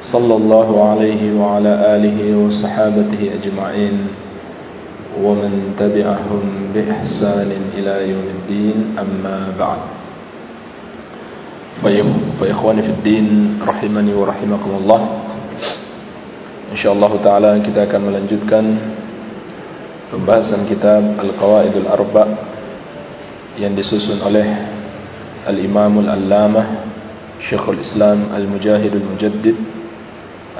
صلى الله عليه وعلى آله وصحابته أجمعين ومن تبعهم بإحسان إلى يوم الدين أما بعد فإخواني في الدين رحمني ورحمكم الله InsyaAllah Ta'ala kita akan melanjutkan Pembahasan kitab Al-Qawaidul Arba Yang disusun oleh Al-Imamul Allamah Syekhul Islam Al-Mujahidul Mujaddid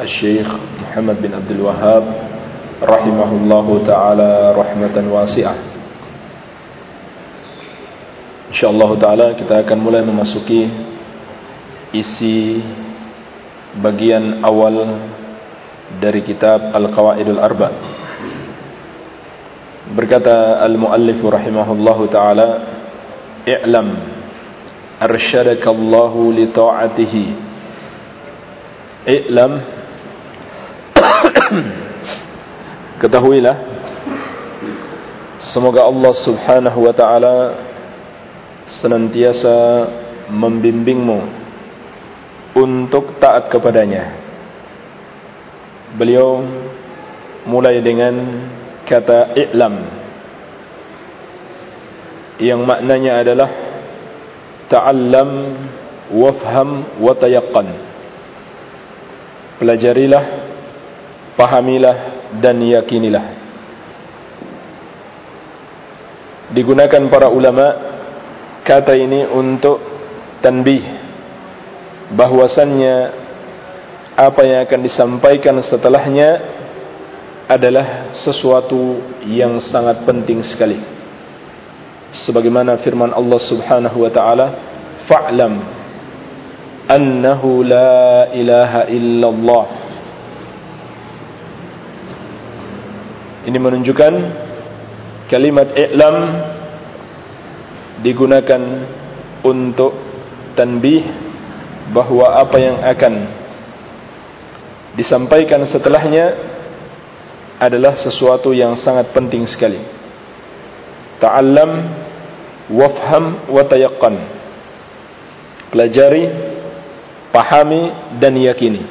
الشيخ محمد بن عبد الوهاب رحمه الله تعالى رحمة واسعة. إن شاء الله تعالى kita akan mulai memasuki isi bagian awal dari kitab Al-Qawaid Al-Arba berkata Al-Muallif رحمه الله تعالى اعلم أرشدك الله لطاعته اعلم ketahuilah semoga Allah Subhanahu wa taala senantiasa membimbingmu untuk taat kepadanya. Beliau mulai dengan kata i'lam yang maknanya adalah ta'allam wafham wa tayaqqan. Pelajarilah pahamilah dan yakinilah digunakan para ulama kata ini untuk tanbih bahwasannya apa yang akan disampaikan setelahnya adalah sesuatu yang sangat penting sekali. Sebagaimana firman Allah Subhanahu wa taala, "Fa'lam annahu la ilaha illallah." Ini menunjukkan kalimat i'lam digunakan untuk tanbih bahwa apa yang akan disampaikan setelahnya adalah sesuatu yang sangat penting sekali. Ta'allam wafham wa tayaqqan. Pelajari, pahami dan yakini.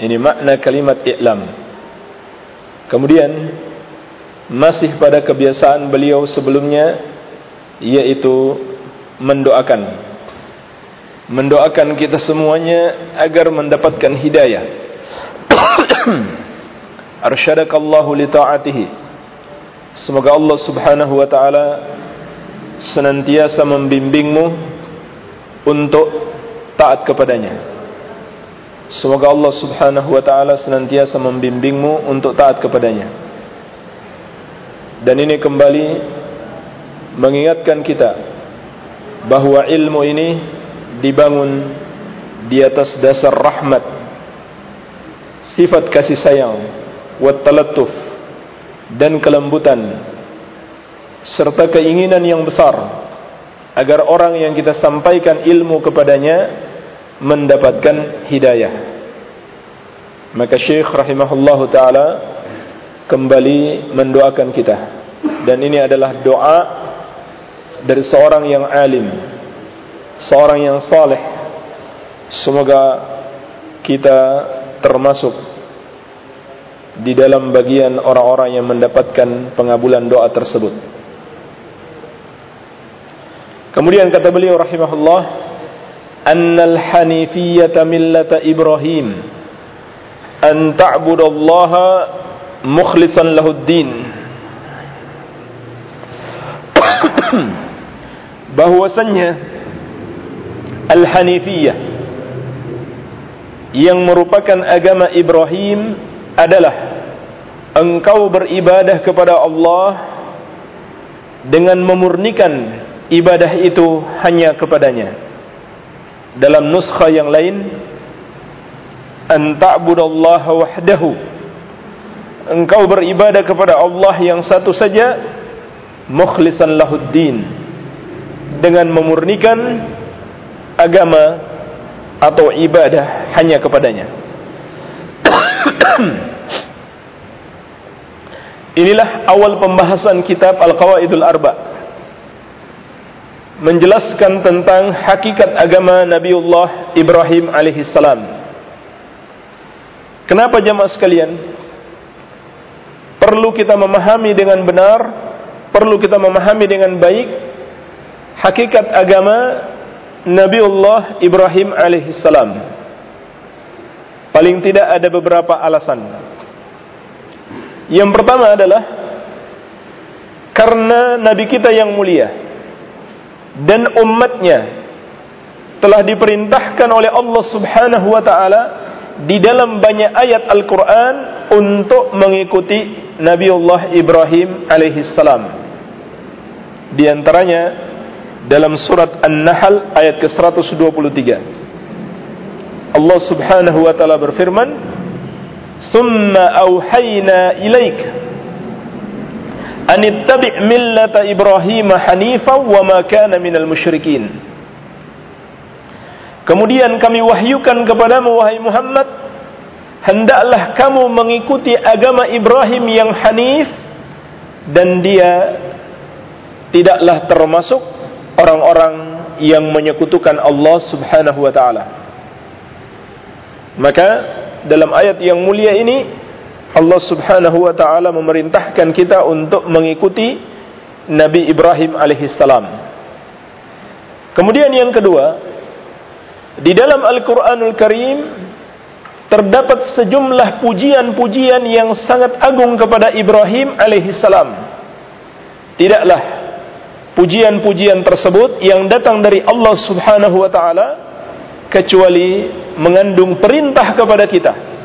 Ini makna kalimat i'lam. Kemudian masih pada kebiasaan beliau sebelumnya yaitu mendoakan. Mendoakan kita semuanya agar mendapatkan hidayah. Arsyadakallahu li ta'atihi. Semoga Allah Subhanahu wa taala senantiasa membimbingmu untuk taat kepadanya semoga Allah Subhanahu wa taala senantiasa membimbingmu untuk taat kepadanya. Dan ini kembali mengingatkan kita bahwa ilmu ini dibangun di atas dasar rahmat sifat kasih sayang wattalattuf dan kelembutan serta keinginan yang besar agar orang yang kita sampaikan ilmu kepadanya mendapatkan hidayah. Maka Syekh rahimahullahu taala kembali mendoakan kita. Dan ini adalah doa dari seorang yang alim seorang yang saleh. Semoga kita termasuk di dalam bagian orang-orang yang mendapatkan pengabulan doa tersebut. Kemudian kata beliau rahimahullah, "Annal hanifiyyata millata Ibrahim an ta'budallaha mukhlishan lahud-din." bahwasannya al-hanifiyah yang merupakan agama Ibrahim adalah engkau beribadah kepada Allah dengan memurnikan ibadah itu hanya kepadanya. Dalam nuskha yang lain an ta'budallaha wahdahu. Engkau beribadah kepada Allah yang satu saja mukhlishan lahuddin dengan memurnikan agama atau ibadah hanya kepadanya. Inilah awal pembahasan kitab Al-Qawaidul Arba menjelaskan tentang hakikat agama Nabiullah Ibrahim alaihissalam. Kenapa jamaah sekalian? Perlu kita memahami dengan benar, perlu kita memahami dengan baik hakikat agama Nabiullah Ibrahim alaihissalam. Paling tidak ada beberapa alasan. Yang pertama adalah karena Nabi kita yang mulia dan umatnya telah diperintahkan oleh Allah Subhanahu wa taala di dalam banyak ayat Al-Qur'an untuk mengikuti Nabi Allah Ibrahim alaihi salam. Di antaranya dalam surat An-Nahl ayat ke-123. Allah Subhanahu wa taala berfirman, "Tsumma auhayna ilaika" anittabi' millata Ibrahim hanifa wa ma kana minal musyrikin. Kemudian kami wahyukan kepadamu wahai Muhammad, hendaklah kamu mengikuti agama Ibrahim yang hanif dan dia tidaklah termasuk orang-orang yang menyekutukan Allah Subhanahu wa taala. Maka dalam ayat yang mulia ini Allah Subhanahu wa taala memerintahkan kita untuk mengikuti Nabi Ibrahim alaihissalam. Kemudian yang kedua, di dalam Al-Qur'anul Karim terdapat sejumlah pujian-pujian yang sangat agung kepada Ibrahim alaihissalam. Tidaklah pujian-pujian tersebut yang datang dari Allah Subhanahu wa taala kecuali mengandung perintah kepada kita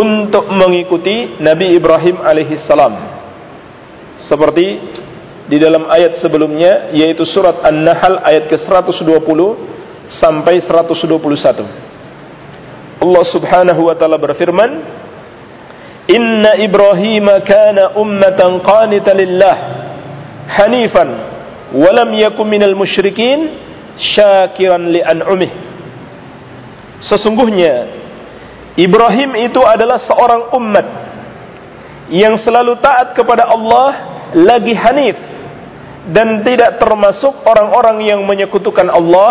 untuk mengikuti Nabi Ibrahim alaihissalam. Seperti di dalam ayat sebelumnya yaitu surat An-Nahl ayat ke-120 sampai 121 Allah Subhanahu wa taala berfirman Inna Ibrahim kana ummatan qanitan lillah hanifan wa lam yakun minal musyrikin syakiran li an'umih. Sesungguhnya Ibrahim itu adalah seorang umat yang selalu taat kepada Allah lagi hanif dan tidak termasuk orang-orang yang menyekutukan Allah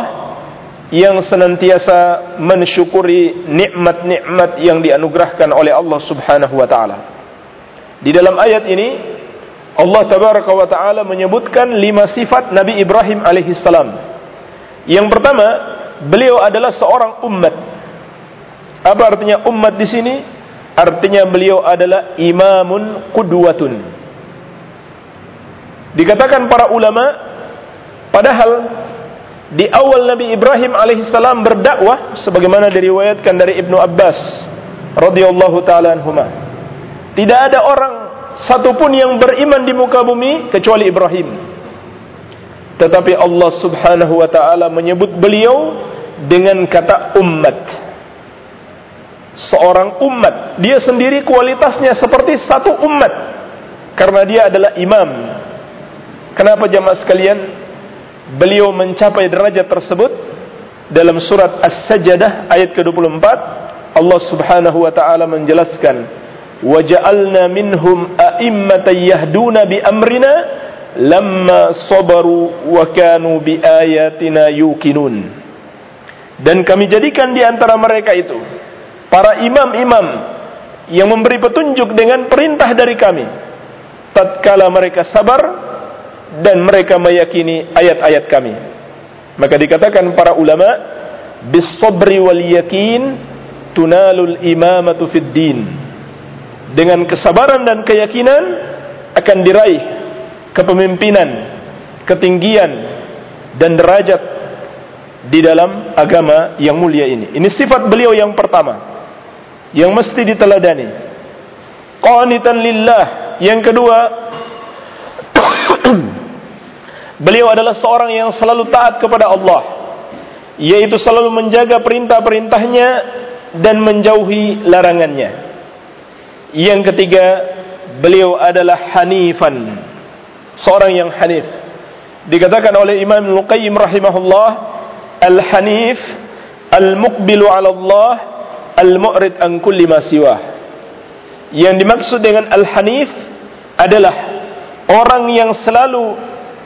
yang senantiasa mensyukuri nikmat-nikmat yang dianugerahkan oleh Allah Subhanahu wa taala. Di dalam ayat ini Allah tabaraka wa taala menyebutkan lima sifat Nabi Ibrahim alaihi salam. Yang pertama, beliau adalah seorang umat. Apa artinya umat di sini? Artinya beliau adalah imamun qudwatun. Dikatakan para ulama padahal di awal Nabi Ibrahim alaihissalam berdakwah sebagaimana diriwayatkan dari Ibnu Abbas radhiyallahu taala anhuma. Tidak ada orang satupun yang beriman di muka bumi kecuali Ibrahim. Tetapi Allah Subhanahu wa taala menyebut beliau dengan kata umat. Seorang umat, dia sendiri kualitasnya seperti satu umat karena dia adalah imam. Kenapa jamaah sekalian? Beliau mencapai derajat tersebut dalam surat As-Sajdah ayat ke-24 Allah Subhanahu wa taala menjelaskan bi amrina lamma sabaru wa kanu bi ayatina yuqinun dan kami jadikan di antara mereka itu para imam-imam yang memberi petunjuk dengan perintah dari kami tatkala mereka sabar dan mereka meyakini ayat-ayat kami. Maka dikatakan para ulama bis sabri wal yakin tunalul imamatu fid din dengan kesabaran dan keyakinan akan diraih kepemimpinan ketinggian dan derajat di dalam agama yang mulia ini. Ini sifat beliau yang pertama yang mesti diteladani. Qanitan lillah. Yang kedua, beliau adalah seorang yang selalu taat kepada Allah, yaitu selalu menjaga perintah-perintahnya dan menjauhi larangannya. Yang ketiga, beliau adalah hanifan, seorang yang hanif. Dikatakan oleh Imam Al-Qayyim rahimahullah, al-hanif al-muqbilu 'ala Allah, al-mu'rid an kulli ma siwah. Yang dimaksud dengan al-hanif adalah orang yang selalu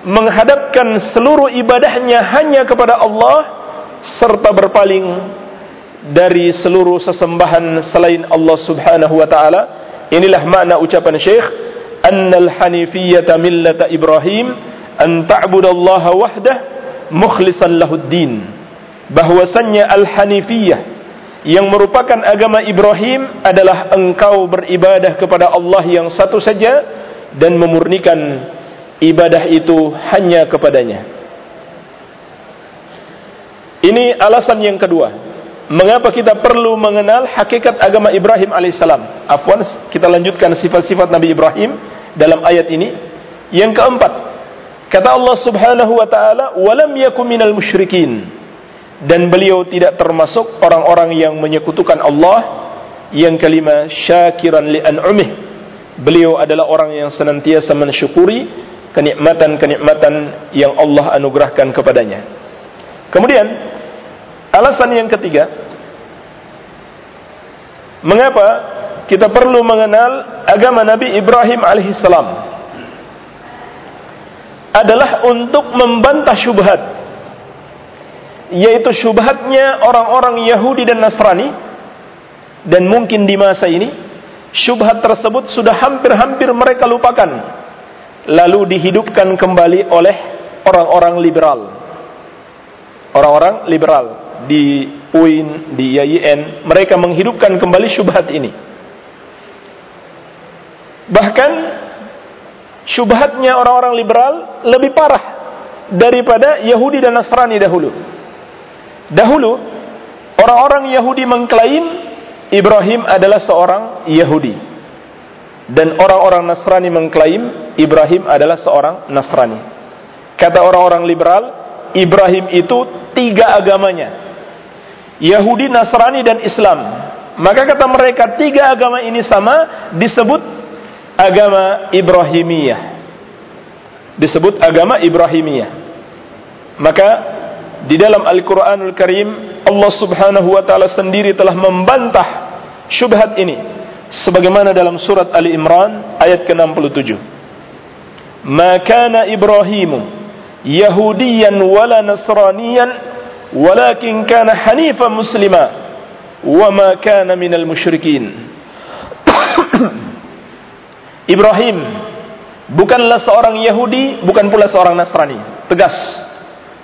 menghadapkan seluruh ibadahnya hanya kepada Allah serta berpaling dari seluruh sesembahan selain Allah Subhanahu wa taala. Inilah makna ucapan Syekh annal hanifiyyata millata Ibrahim an ta'budallaha wahdah mukhlishan lahuddin. Bahwasannya al-hanifiyah yang merupakan agama Ibrahim adalah engkau beribadah kepada Allah yang satu saja dan memurnikan ibadah itu hanya kepadanya. Ini alasan yang kedua. Mengapa kita perlu mengenal hakikat agama Ibrahim alaihissalam? Afwan, kita lanjutkan sifat-sifat Nabi Ibrahim dalam ayat ini. Yang keempat, kata Allah Subhanahu wa taala, "Walam yakum minal musyrikin." Dan beliau tidak termasuk orang-orang yang menyekutukan Allah. Yang kelima, syakiran li an'umih. Beliau adalah orang yang senantiasa mensyukuri kenikmatan-kenikmatan yang Allah anugerahkan kepadanya. Kemudian alasan yang ketiga, mengapa kita perlu mengenal agama Nabi Ibrahim alaihissalam adalah untuk membantah syubhat yaitu syubhatnya orang-orang Yahudi dan Nasrani dan mungkin di masa ini syubhat tersebut sudah hampir-hampir mereka lupakan lalu dihidupkan kembali oleh orang-orang liberal. Orang-orang liberal di UIN, di YIN, mereka menghidupkan kembali syubhat ini. Bahkan syubhatnya orang-orang liberal lebih parah daripada Yahudi dan Nasrani dahulu. Dahulu orang-orang Yahudi mengklaim Ibrahim adalah seorang Yahudi dan orang-orang Nasrani mengklaim Ibrahim adalah seorang Nasrani. Kata orang-orang liberal, Ibrahim itu tiga agamanya. Yahudi, Nasrani dan Islam. Maka kata mereka tiga agama ini sama disebut agama Ibrahimiyah. Disebut agama Ibrahimiyah. Maka di dalam Al-Qur'anul Karim Allah Subhanahu wa taala sendiri telah membantah syubhat ini sebagaimana dalam surat Ali Imran ayat ke-67. Ma ibrahimu yahudiyan wala nasraniyan walakin kana hanifan muslima wa ma kana minal musyrikin. Ibrahim bukanlah seorang Yahudi bukan pula seorang Nasrani. Tegas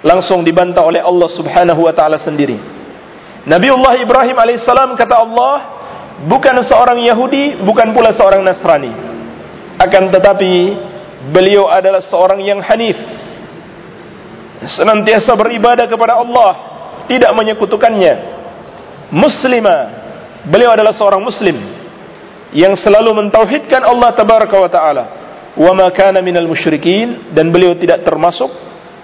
langsung dibantah oleh Allah Subhanahu wa taala sendiri Nabiullah Ibrahim alaihissalam kata Allah bukan seorang Yahudi, bukan pula seorang Nasrani. Akan tetapi beliau adalah seorang yang hanif. Senantiasa beribadah kepada Allah, tidak menyekutukannya. Muslimah, beliau adalah seorang muslim yang selalu mentauhidkan Allah tabaraka wa taala. Wa ma kana minal musyrikin dan beliau tidak termasuk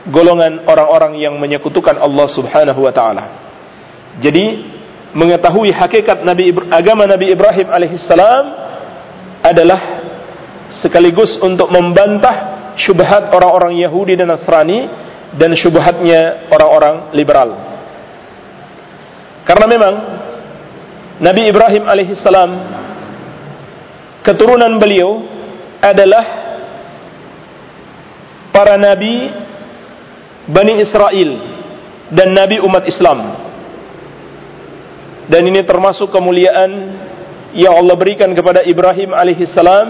golongan orang-orang yang menyekutukan Allah Subhanahu wa taala. Jadi mengetahui hakikat Nabi agama Nabi Ibrahim alaihissalam adalah sekaligus untuk membantah syubhat orang-orang Yahudi dan Nasrani dan syubhatnya orang-orang liberal. Karena memang Nabi Ibrahim alaihissalam keturunan beliau adalah para nabi Bani Israel dan nabi umat Islam. Dan ini termasuk kemuliaan yang Allah berikan kepada Ibrahim alaihissalam.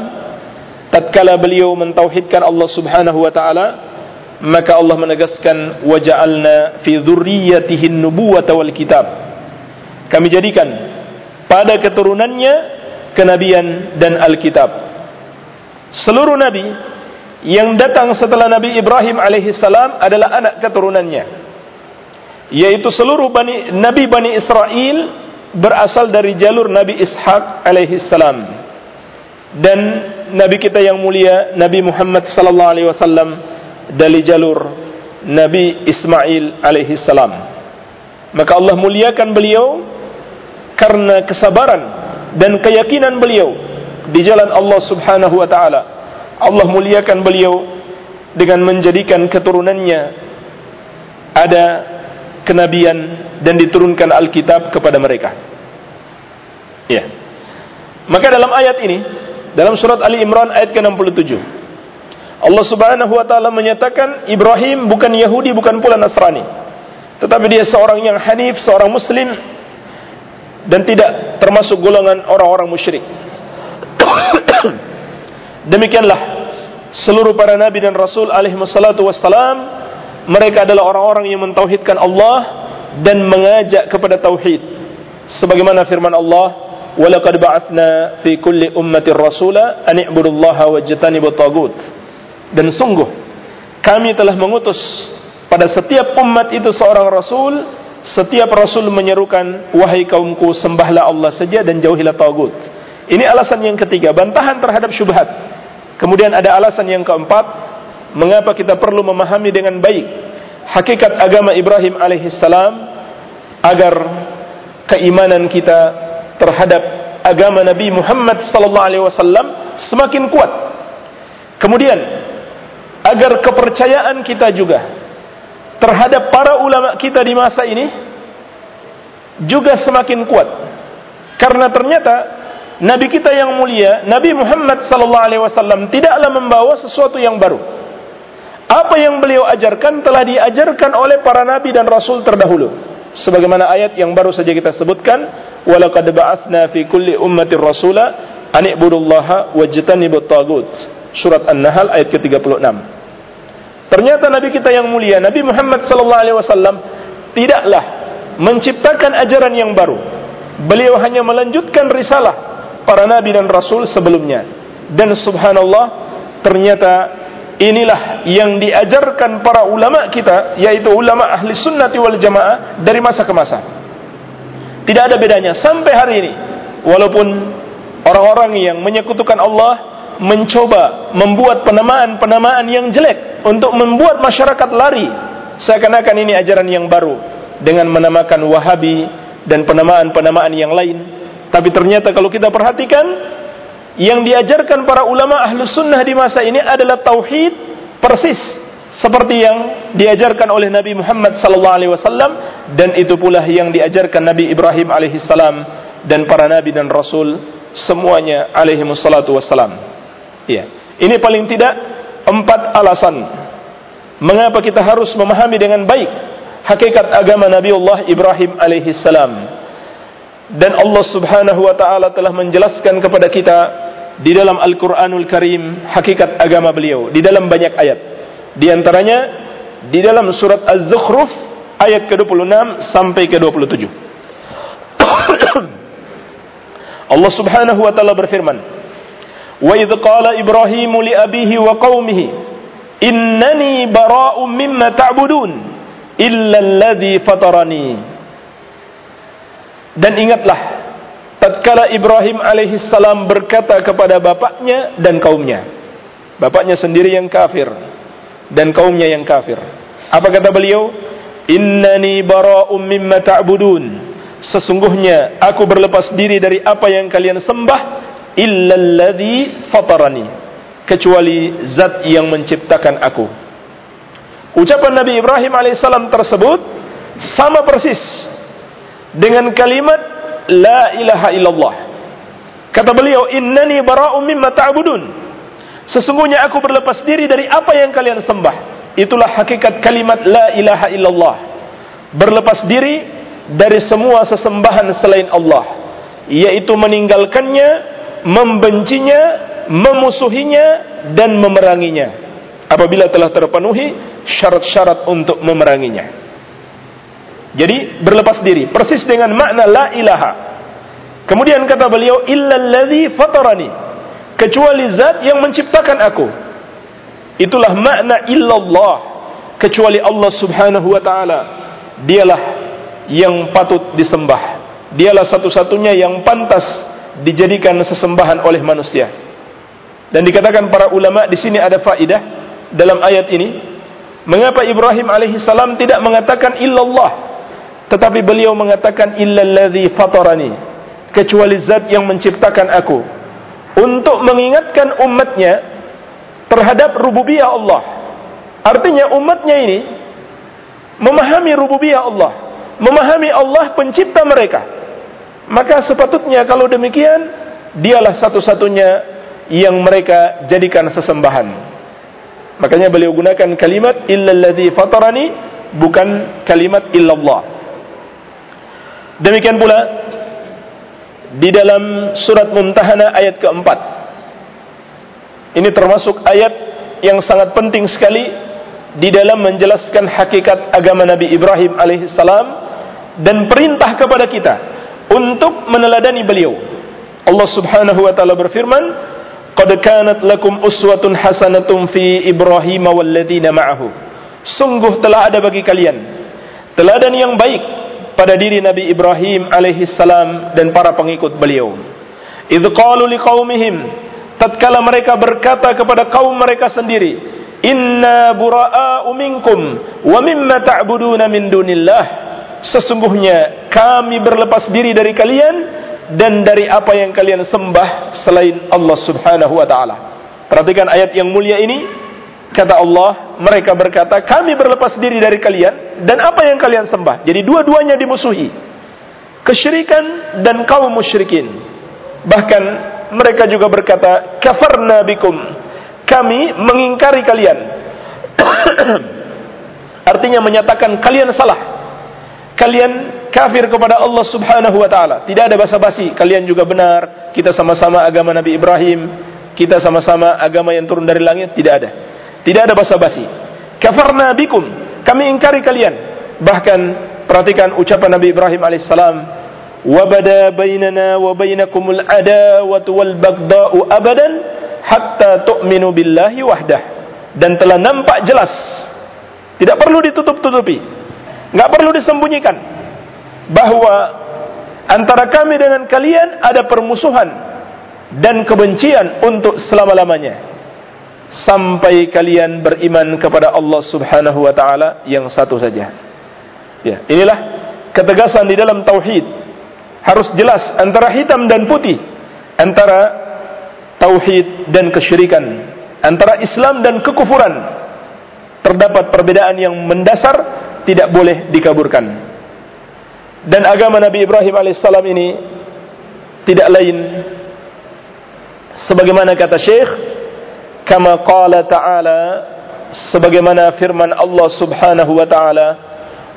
Tatkala beliau mentauhidkan Allah Subhanahu wa taala maka Allah menegaskan waja'alna fi dzurriyyatihi nubuwata wal kitab. Kami jadikan pada keturunannya kenabian dan Alkitab. Seluruh nabi yang datang setelah Nabi Ibrahim alaihissalam adalah anak keturunannya. Yaitu seluruh bani, nabi Bani Israel berasal dari jalur Nabi Ishaq alaihi salam dan nabi kita yang mulia Nabi Muhammad sallallahu alaihi wasallam dari jalur Nabi Ismail alaihi salam maka Allah muliakan beliau karena kesabaran dan keyakinan beliau di jalan Allah Subhanahu wa taala. Allah muliakan beliau dengan menjadikan keturunannya ada kenabian dan diturunkan Alkitab kepada mereka. Ya. Maka dalam ayat ini, dalam surat Ali Imran ayat ke-67, Allah Subhanahu wa taala menyatakan Ibrahim bukan Yahudi, bukan pula Nasrani. Tetapi dia seorang yang hanif, seorang muslim dan tidak termasuk golongan orang-orang musyrik. Demikianlah seluruh para nabi dan rasul alaihi wassalam mereka adalah orang-orang yang mentauhidkan Allah dan mengajak kepada tauhid. Sebagaimana firman Allah, "Walaqad ba'atsna fi kulli ummatin rasula an i'budullaha wajtanibut tagut." Dan sungguh kami telah mengutus pada setiap umat itu seorang rasul, setiap rasul menyerukan, "Wahai kaumku, sembahlah Allah saja dan jauhilah tagut." Ini alasan yang ketiga, bantahan terhadap syubhat. Kemudian ada alasan yang keempat, mengapa kita perlu memahami dengan baik hakikat agama Ibrahim alaihissalam agar keimanan kita terhadap agama Nabi Muhammad sallallahu alaihi wasallam semakin kuat. Kemudian agar kepercayaan kita juga terhadap para ulama kita di masa ini juga semakin kuat. Karena ternyata Nabi kita yang mulia, Nabi Muhammad sallallahu alaihi wasallam tidaklah membawa sesuatu yang baru. Apa yang beliau ajarkan telah diajarkan oleh para nabi dan rasul terdahulu. Sebagaimana ayat yang baru saja kita sebutkan, "Walaqad ba'atsna fi kulli ummatin rasula an ibudullaha wajtanibut tagut." Surat An-Nahl ayat ke-36. Ternyata nabi kita yang mulia, Nabi Muhammad sallallahu alaihi wasallam tidaklah menciptakan ajaran yang baru. Beliau hanya melanjutkan risalah para nabi dan rasul sebelumnya. Dan subhanallah, ternyata inilah yang diajarkan para ulama kita yaitu ulama ahli sunnati wal jamaah dari masa ke masa. Tidak ada bedanya sampai hari ini. Walaupun orang-orang yang menyekutukan Allah mencoba membuat penamaan-penamaan yang jelek untuk membuat masyarakat lari seakan-akan ini ajaran yang baru dengan menamakan wahabi dan penamaan-penamaan yang lain tapi ternyata kalau kita perhatikan yang diajarkan para ulama ahlu sunnah di masa ini adalah tauhid persis seperti yang diajarkan oleh Nabi Muhammad wasallam dan itu pula yang diajarkan Nabi Ibrahim alaihi salam dan para nabi dan rasul semuanya alaihi wassalatu wassalam. Ya. Ini paling tidak empat alasan mengapa kita harus memahami dengan baik hakikat agama Nabi Allah Ibrahim alaihi salam dan Allah Subhanahu wa taala telah menjelaskan kepada kita di dalam Al-Qur'anul Karim hakikat agama beliau di dalam banyak ayat. Di antaranya di dalam surat Az-Zukhruf ayat ke-26 sampai ke-27. Allah Subhanahu wa taala berfirman, "Wa idz qala Ibrahim li abihi wa qaumihi, innani bara'un mimma ta'budun illa alladhi fatarani." Dan ingatlah tatkala Ibrahim alaihissalam berkata kepada bapaknya dan kaumnya. Bapaknya sendiri yang kafir dan kaumnya yang kafir. Apa kata beliau? Innani bara'um mimma ta'budun. Sesungguhnya aku berlepas diri dari apa yang kalian sembah illa alladhi fatarani kecuali zat yang menciptakan aku. Ucapan Nabi Ibrahim alaihissalam tersebut sama persis dengan kalimat la ilaha illallah. Kata beliau, "Innani bara'um mimma ta'budun." Sesungguhnya aku berlepas diri dari apa yang kalian sembah. Itulah hakikat kalimat la ilaha illallah. Berlepas diri dari semua sesembahan selain Allah, yaitu meninggalkannya, membencinya, memusuhinya dan memeranginya. Apabila telah terpenuhi syarat-syarat untuk memeranginya. Jadi berlepas diri, persis dengan makna la ilaha. Kemudian kata beliau illalladzi fatarani, kecuali zat yang menciptakan aku. Itulah makna illallah, kecuali Allah Subhanahu wa taala. Dialah yang patut disembah. Dialah satu-satunya yang pantas dijadikan sesembahan oleh manusia. Dan dikatakan para ulama di sini ada faidah dalam ayat ini, mengapa Ibrahim alaihissalam tidak mengatakan illallah tetapi beliau mengatakan illalladzi fatarani kecuali zat yang menciptakan aku untuk mengingatkan umatnya terhadap rububiyah Allah. Artinya umatnya ini memahami rububiyah Allah, memahami Allah pencipta mereka. Maka sepatutnya kalau demikian dialah satu-satunya yang mereka jadikan sesembahan. Makanya beliau gunakan kalimat illalladzi fatarani bukan kalimat illallah. Demikian pula di dalam surat Mumtahana ayat keempat. Ini termasuk ayat yang sangat penting sekali di dalam menjelaskan hakikat agama Nabi Ibrahim alaihissalam dan perintah kepada kita untuk meneladani beliau. Allah Subhanahu wa taala berfirman, "Qad kanat lakum uswatun hasanatun fi Ibrahim walladzina ma'ahu." Sungguh telah ada bagi kalian teladan yang baik pada diri Nabi Ibrahim alaihi salam dan para pengikut beliau. Idz qalu liqaumihim tatkala mereka berkata kepada kaum mereka sendiri, "Inna bura'a'u minkum wa mimma ta'buduna min dunillah." Sesungguhnya kami berlepas diri dari kalian dan dari apa yang kalian sembah selain Allah Subhanahu wa taala. Perhatikan ayat yang mulia ini Kata Allah, mereka berkata, kami berlepas diri dari kalian dan apa yang kalian sembah. Jadi dua-duanya dimusuhi. Kesyirikan dan kaum musyrikin. Bahkan mereka juga berkata, kafarna bikum. Kami mengingkari kalian. Artinya menyatakan kalian salah. Kalian kafir kepada Allah Subhanahu wa taala. Tidak ada basa-basi. Kalian juga benar. Kita sama-sama agama Nabi Ibrahim. Kita sama-sama agama yang turun dari langit. Tidak ada. Tidak ada basa-basi. Kafarna bikum. Kami ingkari kalian. Bahkan perhatikan ucapan Nabi Ibrahim alaihissalam. Wabada bainana wa bainakumul adawatu wal abadan hatta tu'minu billahi wahdah. Dan telah nampak jelas. Tidak perlu ditutup-tutupi. Enggak perlu disembunyikan. Bahwa antara kami dengan kalian ada permusuhan dan kebencian untuk selama-lamanya sampai kalian beriman kepada Allah Subhanahu wa taala yang satu saja. Ya, inilah ketegasan di dalam tauhid. Harus jelas antara hitam dan putih, antara tauhid dan kesyirikan, antara Islam dan kekufuran. Terdapat perbedaan yang mendasar tidak boleh dikaburkan. Dan agama Nabi Ibrahim alaihissalam ini tidak lain sebagaimana kata Syekh kama qala ta'ala sebagaimana firman Allah Subhanahu wa taala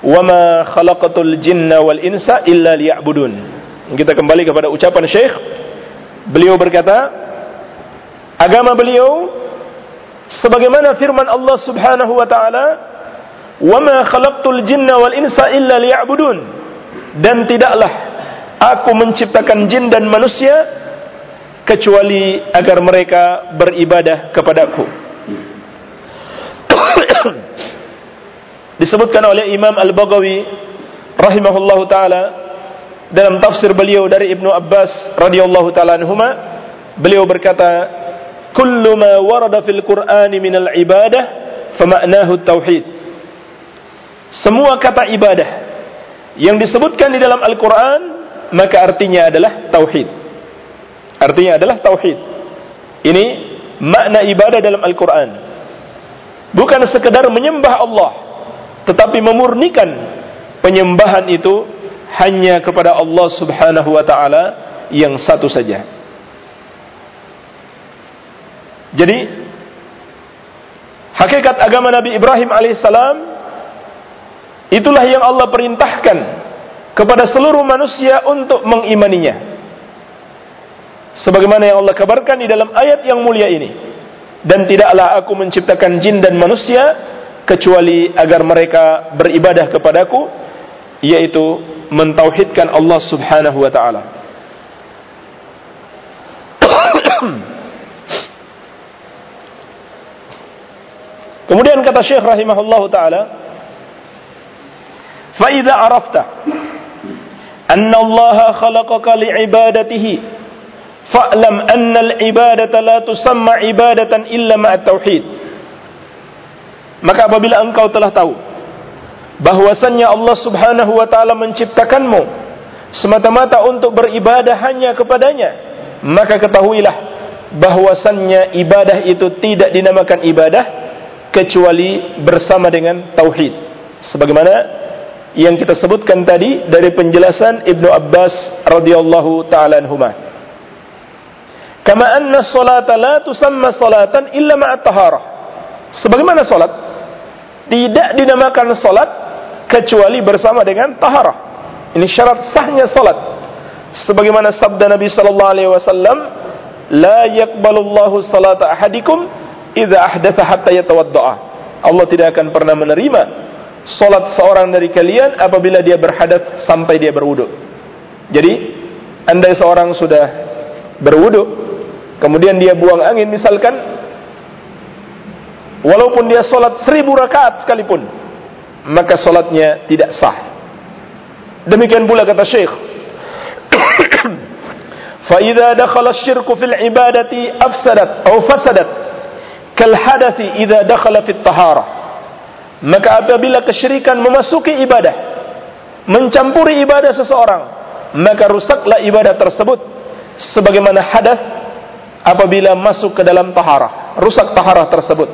wa ma khalaqatul jinna wal insa illa liya'budun kita kembali kepada ucapan Syekh. Beliau berkata agama beliau sebagaimana firman Allah Subhanahu wa taala wa ma khalaqtul jinna wal insa illa liya'budun. Dan tidaklah aku menciptakan jin dan manusia kecuali agar mereka beribadah kepadaku. Disebutkan oleh Imam Al-Baghawi rahimahullahu taala dalam tafsir beliau dari Ibnu Abbas radhiyallahu taala anhuma beliau berkata kullu ma warada fil Qur'an min al-ibadah fama'nahu tauhid semua kata ibadah yang disebutkan di dalam Al-Qur'an maka artinya adalah tauhid Artinya adalah tauhid. Ini makna ibadah dalam Al-Quran. Bukan sekedar menyembah Allah, tetapi memurnikan penyembahan itu hanya kepada Allah Subhanahu wa taala yang satu saja. Jadi hakikat agama Nabi Ibrahim alaihissalam itulah yang Allah perintahkan kepada seluruh manusia untuk mengimaninya sebagaimana yang Allah kabarkan di dalam ayat yang mulia ini. Dan tidaklah aku menciptakan jin dan manusia kecuali agar mereka beribadah kepadaku yaitu mentauhidkan Allah Subhanahu wa taala. Kemudian kata Syekh rahimahullahu taala fa idza arafta anna Allah khalaqaka li'ibadatihi fa'lam anna al-ibadata la tusamma ibadatan illa ma'a tauhid maka apabila engkau telah tahu bahwasannya Allah Subhanahu wa taala menciptakanmu semata-mata untuk beribadah hanya kepadanya, maka ketahuilah bahwasannya ibadah itu tidak dinamakan ibadah kecuali bersama dengan tauhid. Sebagaimana yang kita sebutkan tadi dari penjelasan Ibnu Abbas radhiyallahu taala anhuma. Kama anna salata la tusamma salatan illa ma'at taharah. Sebagaimana salat tidak dinamakan salat kecuali bersama dengan taharah. Ini syarat sahnya salat. Sebagaimana sabda Nabi sallallahu alaihi wasallam, "La yaqbalullahu salata ahadikum idza ahdatha hatta yatawaddaa." Allah tidak akan pernah menerima salat seorang dari kalian apabila dia berhadas sampai dia berwudu. Jadi, andai seorang sudah berwudu, kemudian dia buang angin misalkan, walaupun dia salat seribu rakaat sekalipun, maka salatnya tidak sah. Demikian pula kata Syekh, فإذا دخل الشرك في العبادة أفسدت أو فسدت كالحدث إذا دخل في الطهارة maka apabila kesyirikan memasuki ibadah mencampuri ibadah seseorang maka rusaklah ibadah tersebut sebagaimana hadas apabila masuk ke dalam taharah rusak taharah tersebut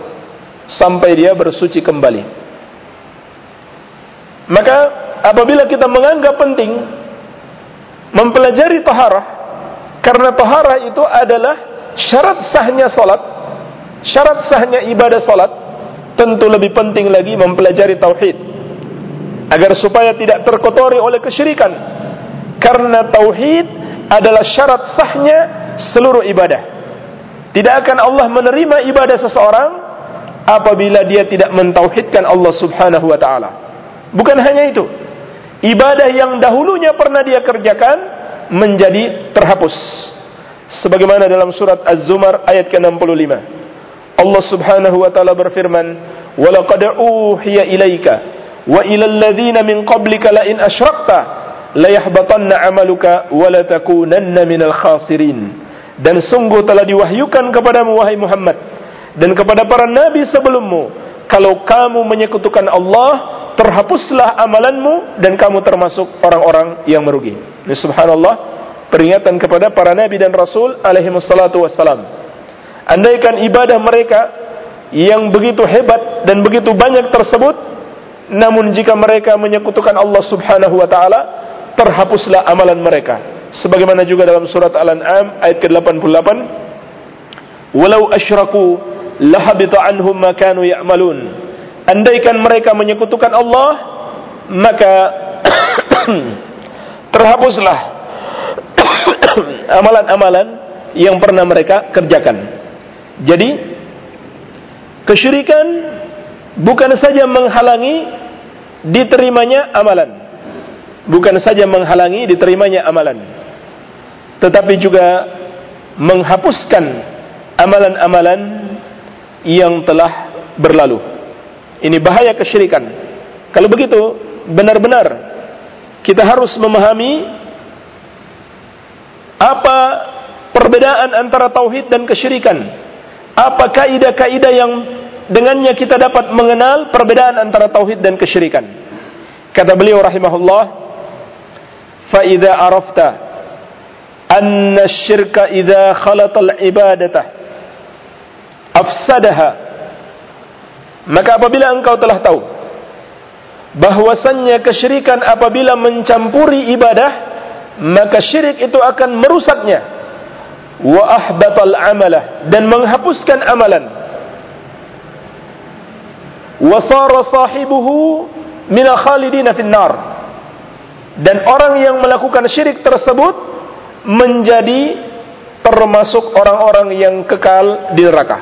sampai dia bersuci kembali. Maka apabila kita menganggap penting mempelajari taharah karena taharah itu adalah syarat sahnya salat syarat sahnya ibadah salat tentu lebih penting lagi mempelajari tauhid. Agar supaya tidak terkotori oleh kesyirikan. Karena tauhid adalah syarat sahnya seluruh ibadah tidak akan Allah menerima ibadah seseorang apabila dia tidak mentauhidkan Allah Subhanahu wa taala. Bukan hanya itu. Ibadah yang dahulunya pernah dia kerjakan menjadi terhapus. Sebagaimana dalam surat Az-Zumar ayat ke-65. Allah Subhanahu wa taala berfirman, "Wa laqad uhiya ilaika wa ila alladhina min qablika la in asyrakta la yahbatanna 'amaluka wa la takunanna minal khasirin." Dan sungguh telah diwahyukan kepadamu wahai Muhammad dan kepada para nabi sebelummu, kalau kamu menyekutukan Allah, terhapuslah amalanmu dan kamu termasuk orang-orang yang merugi. Ini subhanallah peringatan kepada para nabi dan rasul alaihi wassalatu wassalam andaikan ibadah mereka yang begitu hebat dan begitu banyak tersebut namun jika mereka menyekutukan Allah Subhanahu wa taala terhapuslah amalan mereka sebagaimana juga dalam surat Al-An'am ayat ke-88 walau asyraku lahabita anhum ma kanu ya'malun andaikan mereka menyekutukan Allah maka terhapuslah amalan-amalan yang pernah mereka kerjakan jadi kesyirikan bukan saja menghalangi diterimanya amalan. Bukan saja menghalangi diterimanya amalan. Tetapi juga menghapuskan amalan-amalan yang telah berlalu. Ini bahaya kesyirikan. Kalau begitu, benar-benar kita harus memahami apa perbedaan antara tauhid dan kesyirikan apa kaidah-kaidah yang dengannya kita dapat mengenal perbedaan antara tauhid dan kesyirikan. Kata beliau rahimahullah, "Fa idza arafta anna asy-syirka idza khalata al-ibadata afsadaha" Maka apabila engkau telah tahu bahwasannya kesyirikan apabila mencampuri ibadah, maka syirik itu akan merusaknya. Wa ahbatal amalah dan menghapuskan amalan. Wa sara sahibuhu min khalidina finnar dan orang yang melakukan syirik tersebut menjadi termasuk orang-orang yang kekal di neraka.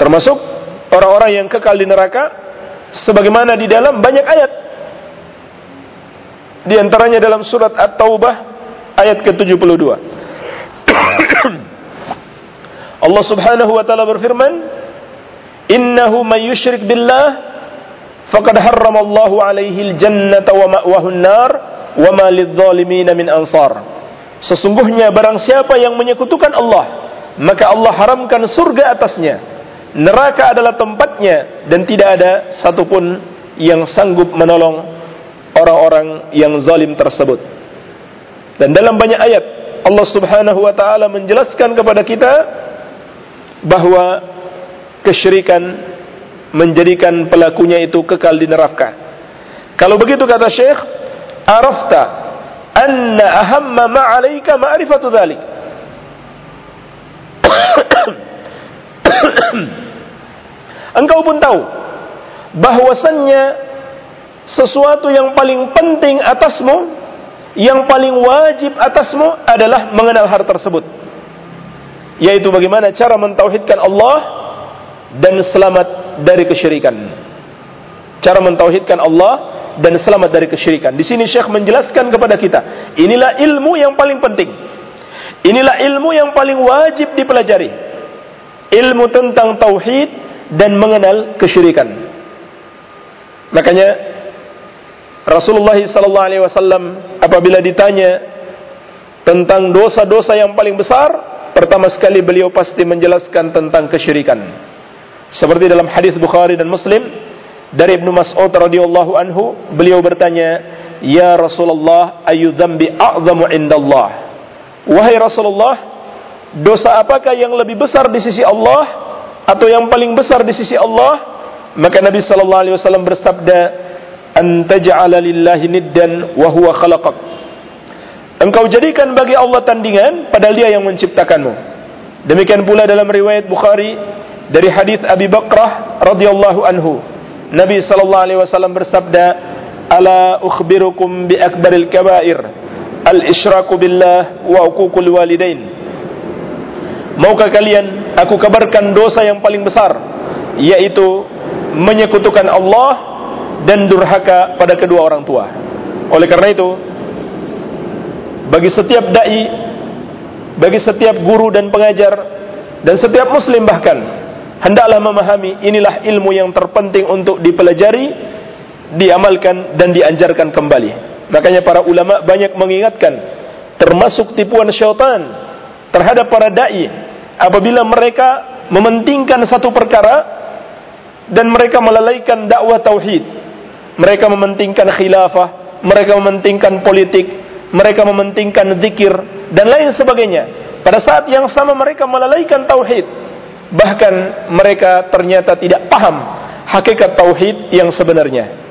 Termasuk orang-orang yang kekal di neraka sebagaimana di dalam banyak ayat. Di antaranya dalam surat At-Taubah ayat ke-72. Allah Subhanahu wa taala berfirman, "Innahu may yusyrik billah faqad harrama Allahu 'alaihi al-jannata wa ma'wahu an-nar wa ma min ansar." Sesungguhnya barang siapa yang menyekutukan Allah, maka Allah haramkan surga atasnya. Neraka adalah tempatnya dan tidak ada satupun yang sanggup menolong orang-orang yang zalim tersebut. Dan dalam banyak ayat Allah Subhanahu wa taala menjelaskan kepada kita bahwa kesyirikan menjadikan pelakunya itu kekal di neraka. Kalau begitu kata Syekh, arafta anna ahamma ma 'alaika ma'rifatu dzalik. Engkau pun tahu bahwasannya sesuatu yang paling penting atasmu yang paling wajib atasmu adalah mengenal hal tersebut yaitu bagaimana cara mentauhidkan Allah dan selamat dari kesyirikan cara mentauhidkan Allah dan selamat dari kesyirikan. Di sini Syekh menjelaskan kepada kita inilah ilmu yang paling penting. Inilah ilmu yang paling wajib dipelajari. Ilmu tentang tauhid dan mengenal kesyirikan. Makanya Rasulullah sallallahu alaihi wasallam apabila ditanya tentang dosa-dosa yang paling besar, pertama sekali beliau pasti menjelaskan tentang kesyirikan. Seperti dalam hadis Bukhari dan Muslim dari Ibnu Mas'ud radhiyallahu anhu, beliau bertanya, "Ya Rasulullah, ayu dzambi a'zamu indallah?" Wahai Rasulullah, dosa apakah yang lebih besar di sisi Allah atau yang paling besar di sisi Allah? Maka Nabi sallallahu alaihi wasallam bersabda, an taj'ala lillahi niddan wa huwa khalaqak. Engkau jadikan bagi Allah tandingan padahal Dia yang menciptakanmu. Demikian pula dalam riwayat Bukhari dari hadis Abi Bakrah radhiyallahu anhu. Nabi sallallahu alaihi wasallam bersabda, "Ala ukhbirukum bi akbaril kaba'ir, al-isyraku billah wa uququl walidain." Maukah kalian aku kabarkan dosa yang paling besar yaitu menyekutukan Allah dan durhaka pada kedua orang tua. Oleh karena itu, bagi setiap dai, bagi setiap guru dan pengajar dan setiap muslim bahkan hendaklah memahami inilah ilmu yang terpenting untuk dipelajari, diamalkan dan dianjarkan kembali. Makanya para ulama banyak mengingatkan termasuk tipuan syaitan terhadap para dai apabila mereka mementingkan satu perkara dan mereka melalaikan dakwah tauhid mereka mementingkan khilafah, mereka mementingkan politik, mereka mementingkan zikir dan lain sebagainya. Pada saat yang sama mereka melalaikan tauhid. Bahkan mereka ternyata tidak paham hakikat tauhid yang sebenarnya.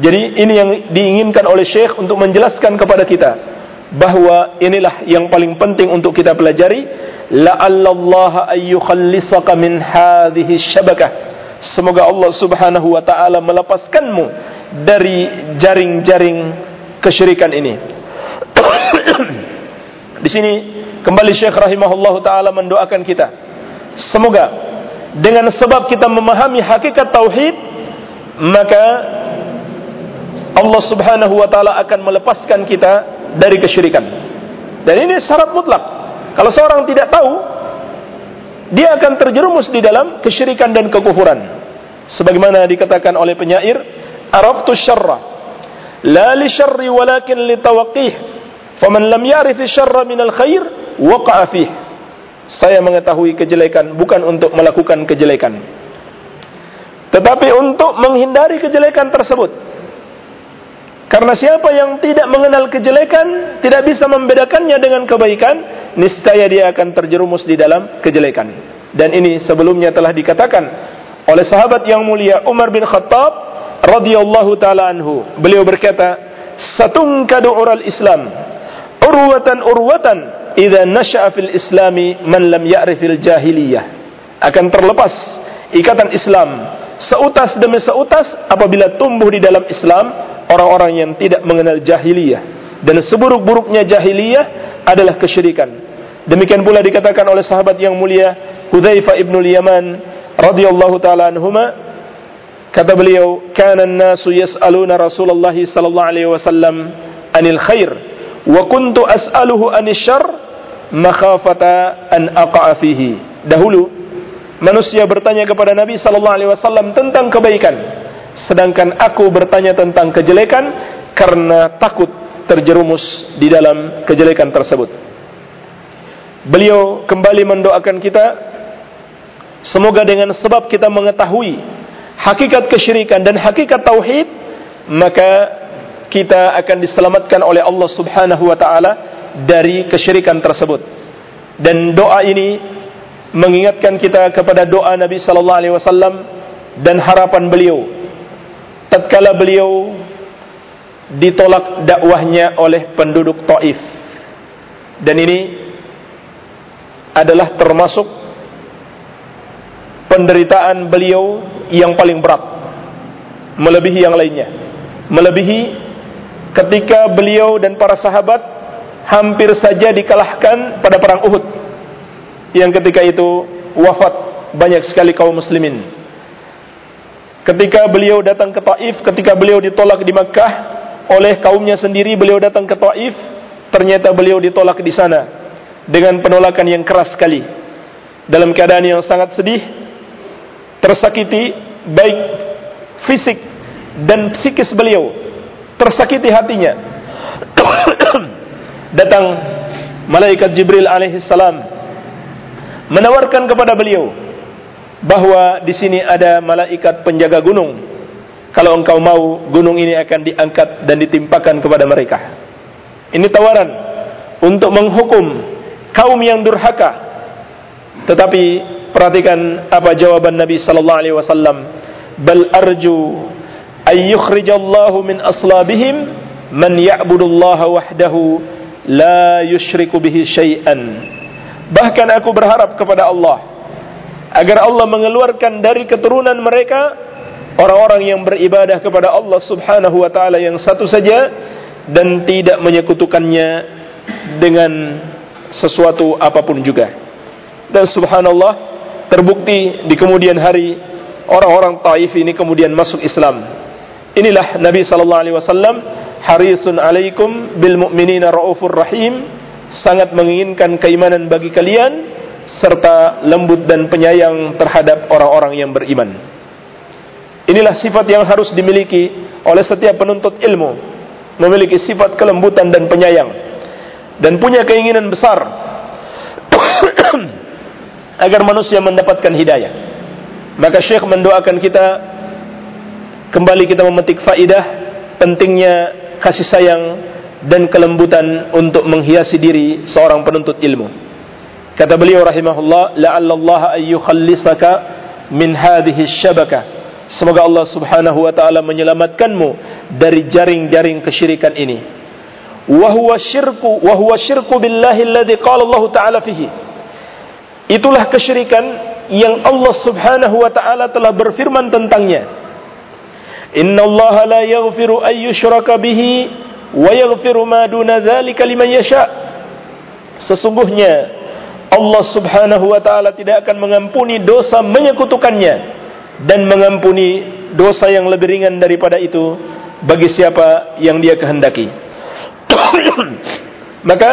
Jadi ini yang diinginkan oleh Syekh untuk menjelaskan kepada kita bahwa inilah yang paling penting untuk kita pelajari la'allallaha ayyukhallisaka min hadhihi syabakah Semoga Allah Subhanahu wa taala melepaskanmu dari jaring-jaring kesyirikan ini. Di sini kembali Syekh rahimahullahu taala mendoakan kita. Semoga dengan sebab kita memahami hakikat tauhid maka Allah Subhanahu wa taala akan melepaskan kita dari kesyirikan. Dan ini syarat mutlak. Kalau seorang tidak tahu dia akan terjerumus di dalam kesyirikan dan kekufuran. Sebagaimana dikatakan oleh penyair, "Araftu syarra la li syarri walakin li tawaqqih. Faman lam ya'rif syarra min al-khair waqa'a fih." Saya mengetahui kejelekan bukan untuk melakukan kejelekan. Tetapi untuk menghindari kejelekan tersebut. Karena siapa yang tidak mengenal kejelekan, tidak bisa membedakannya dengan kebaikan, niscaya dia akan terjerumus di dalam kejelekan. Dan ini sebelumnya telah dikatakan oleh sahabat yang mulia Umar bin Khattab radhiyallahu taala anhu. Beliau berkata, "Satunkadu ural Islam urwatan urwatan idza nasha'a fil islami man lam ya'rifil jahiliyah." Akan terlepas ikatan Islam seutas demi seutas apabila tumbuh di dalam Islam orang-orang yang tidak mengenal jahiliyah dan seburuk-buruknya jahiliyah adalah kesyirikan. Demikian pula dikatakan oleh sahabat yang mulia Hudzaifah ibn Yaman radhiyallahu taala anhuma kata beliau kana an-nasu yas'aluna Rasulullah sallallahu alaihi wasallam anil khair wa kuntu as'aluhu anil syarr makhafata an aqa'a fihi dahulu manusia bertanya kepada Nabi sallallahu alaihi wasallam tentang kebaikan sedangkan aku bertanya tentang kejelekan karena takut terjerumus di dalam kejelekan tersebut. Beliau kembali mendoakan kita semoga dengan sebab kita mengetahui hakikat kesyirikan dan hakikat tauhid maka kita akan diselamatkan oleh Allah Subhanahu wa taala dari kesyirikan tersebut. Dan doa ini mengingatkan kita kepada doa Nabi sallallahu alaihi wasallam dan harapan beliau tatkala beliau ditolak dakwahnya oleh penduduk Taif. Dan ini adalah termasuk penderitaan beliau yang paling berat melebihi yang lainnya. Melebihi ketika beliau dan para sahabat hampir saja dikalahkan pada perang Uhud. Yang ketika itu wafat banyak sekali kaum muslimin. Ketika beliau datang ke Taif, ketika beliau ditolak di Makkah oleh kaumnya sendiri, beliau datang ke Taif, ternyata beliau ditolak di sana dengan penolakan yang keras sekali. Dalam keadaan yang sangat sedih, tersakiti baik fisik dan psikis beliau, tersakiti hatinya. Datang malaikat Jibril alaihi salam menawarkan kepada beliau bahwa di sini ada malaikat penjaga gunung. Kalau engkau mau, gunung ini akan diangkat dan ditimpakan kepada mereka. Ini tawaran untuk menghukum kaum yang durhaka. Tetapi perhatikan apa jawaban Nabi sallallahu alaihi wasallam, "Bal arju ay yukhrijallahu min aslabihim man ya'budullaha wahdahu la yushriku bihi syai'an." Bahkan aku berharap kepada Allah agar Allah mengeluarkan dari keturunan mereka orang-orang yang beribadah kepada Allah Subhanahu wa taala yang satu saja dan tidak menyekutukannya dengan sesuatu apa pun juga. Dan subhanallah terbukti di kemudian hari orang-orang Taif ini kemudian masuk Islam. Inilah Nabi sallallahu alaihi wasallam harisun alaikum bil mu'minina raufur rahim sangat menginginkan keimanan bagi kalian serta lembut dan penyayang terhadap orang-orang yang beriman. Inilah sifat yang harus dimiliki oleh setiap penuntut ilmu, memiliki sifat kelembutan dan penyayang dan punya keinginan besar agar manusia mendapatkan hidayah. Maka Syekh mendoakan kita kembali kita memetik faidah pentingnya kasih sayang dan kelembutan untuk menghiasi diri seorang penuntut ilmu. Kata beliau rahimahullah, la'allallah ayyukhallisaka min hadhihi syabaka. Semoga Allah Subhanahu wa taala menyelamatkanmu dari jaring-jaring kesyirikan ini. Wa huwa syirku wa huwa syirku billahi alladhi qala Allah taala fihi. Itulah kesyirikan yang Allah Subhanahu wa taala telah berfirman tentangnya. Allah la yaghfiru an yushraka bihi wa yaghfiru ma duna dzalika liman yasha. Sesungguhnya Allah subhanahu wa ta'ala tidak akan mengampuni dosa menyekutukannya dan mengampuni dosa yang lebih ringan daripada itu bagi siapa yang dia kehendaki maka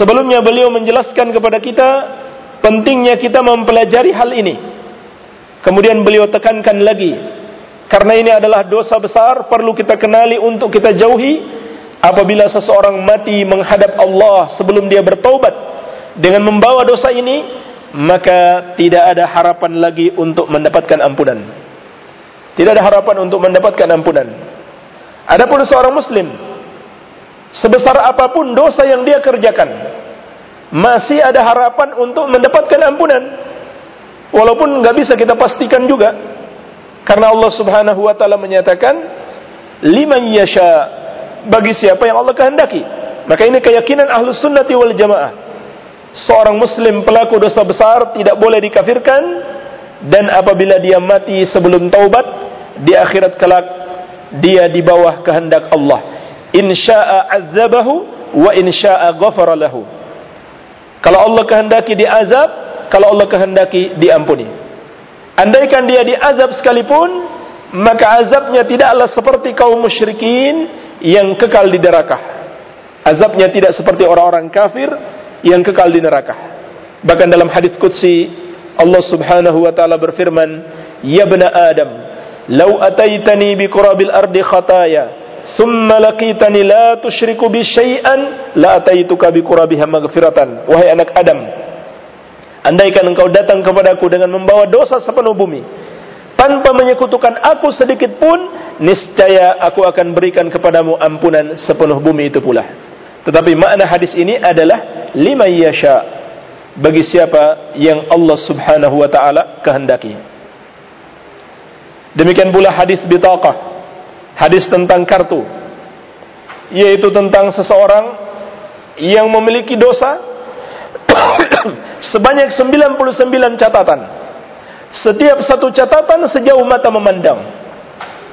sebelumnya beliau menjelaskan kepada kita pentingnya kita mempelajari hal ini kemudian beliau tekankan lagi karena ini adalah dosa besar perlu kita kenali untuk kita jauhi. Apabila seseorang mati menghadap Allah sebelum dia bertaubat dengan membawa dosa ini maka tidak ada harapan lagi untuk mendapatkan ampunan. Tidak ada harapan untuk mendapatkan ampunan. Adapun seorang muslim sebesar apa pun dosa yang dia kerjakan masih ada harapan untuk mendapatkan ampunan. Walaupun nggak bisa kita pastikan juga karena Allah Subhanahu wa taala menyatakan liman yasha bagi siapa yang Allah kehendaki. Maka ini keyakinan ahlus sunnati wal jamaah. Seorang muslim pelaku dosa besar tidak boleh dikafirkan dan apabila dia mati sebelum taubat di akhirat kelak dia di bawah kehendak Allah. Insya'a azabahu wa insya'a ghafara lahu. Kalau Allah kehendaki diazab kalau Allah kehendaki diampuni andaikan dia diazab sekalipun maka azabnya tidaklah seperti kaum musyrikin yang kekal di neraka azabnya tidak seperti orang-orang kafir yang kekal di neraka. Bahkan dalam hadis qudsi Allah Subhanahu wa taala berfirman, "Ya bani Adam, law ataitani bi qurabil ardi khataya, laqitani la tusyriku bi syai'an, la ataituka bi qurabiha maghfiratan." Wahai anak Adam, andaikan engkau datang kepadaku dengan membawa dosa sepenuh bumi, tanpa menyekutukan aku sedikit pun niscaya aku akan berikan kepadamu ampunan sepenuh bumi itu pula. Tetapi makna hadis ini adalah lima yasha. Bagi siapa yang Allah Subhanahu wa taala kehendaki. Demikian pula hadis bitaqah hadis tentang kartu yaitu tentang seseorang yang memiliki dosa sebanyak 99 catatan setiap satu catatan sejauh mata memandang.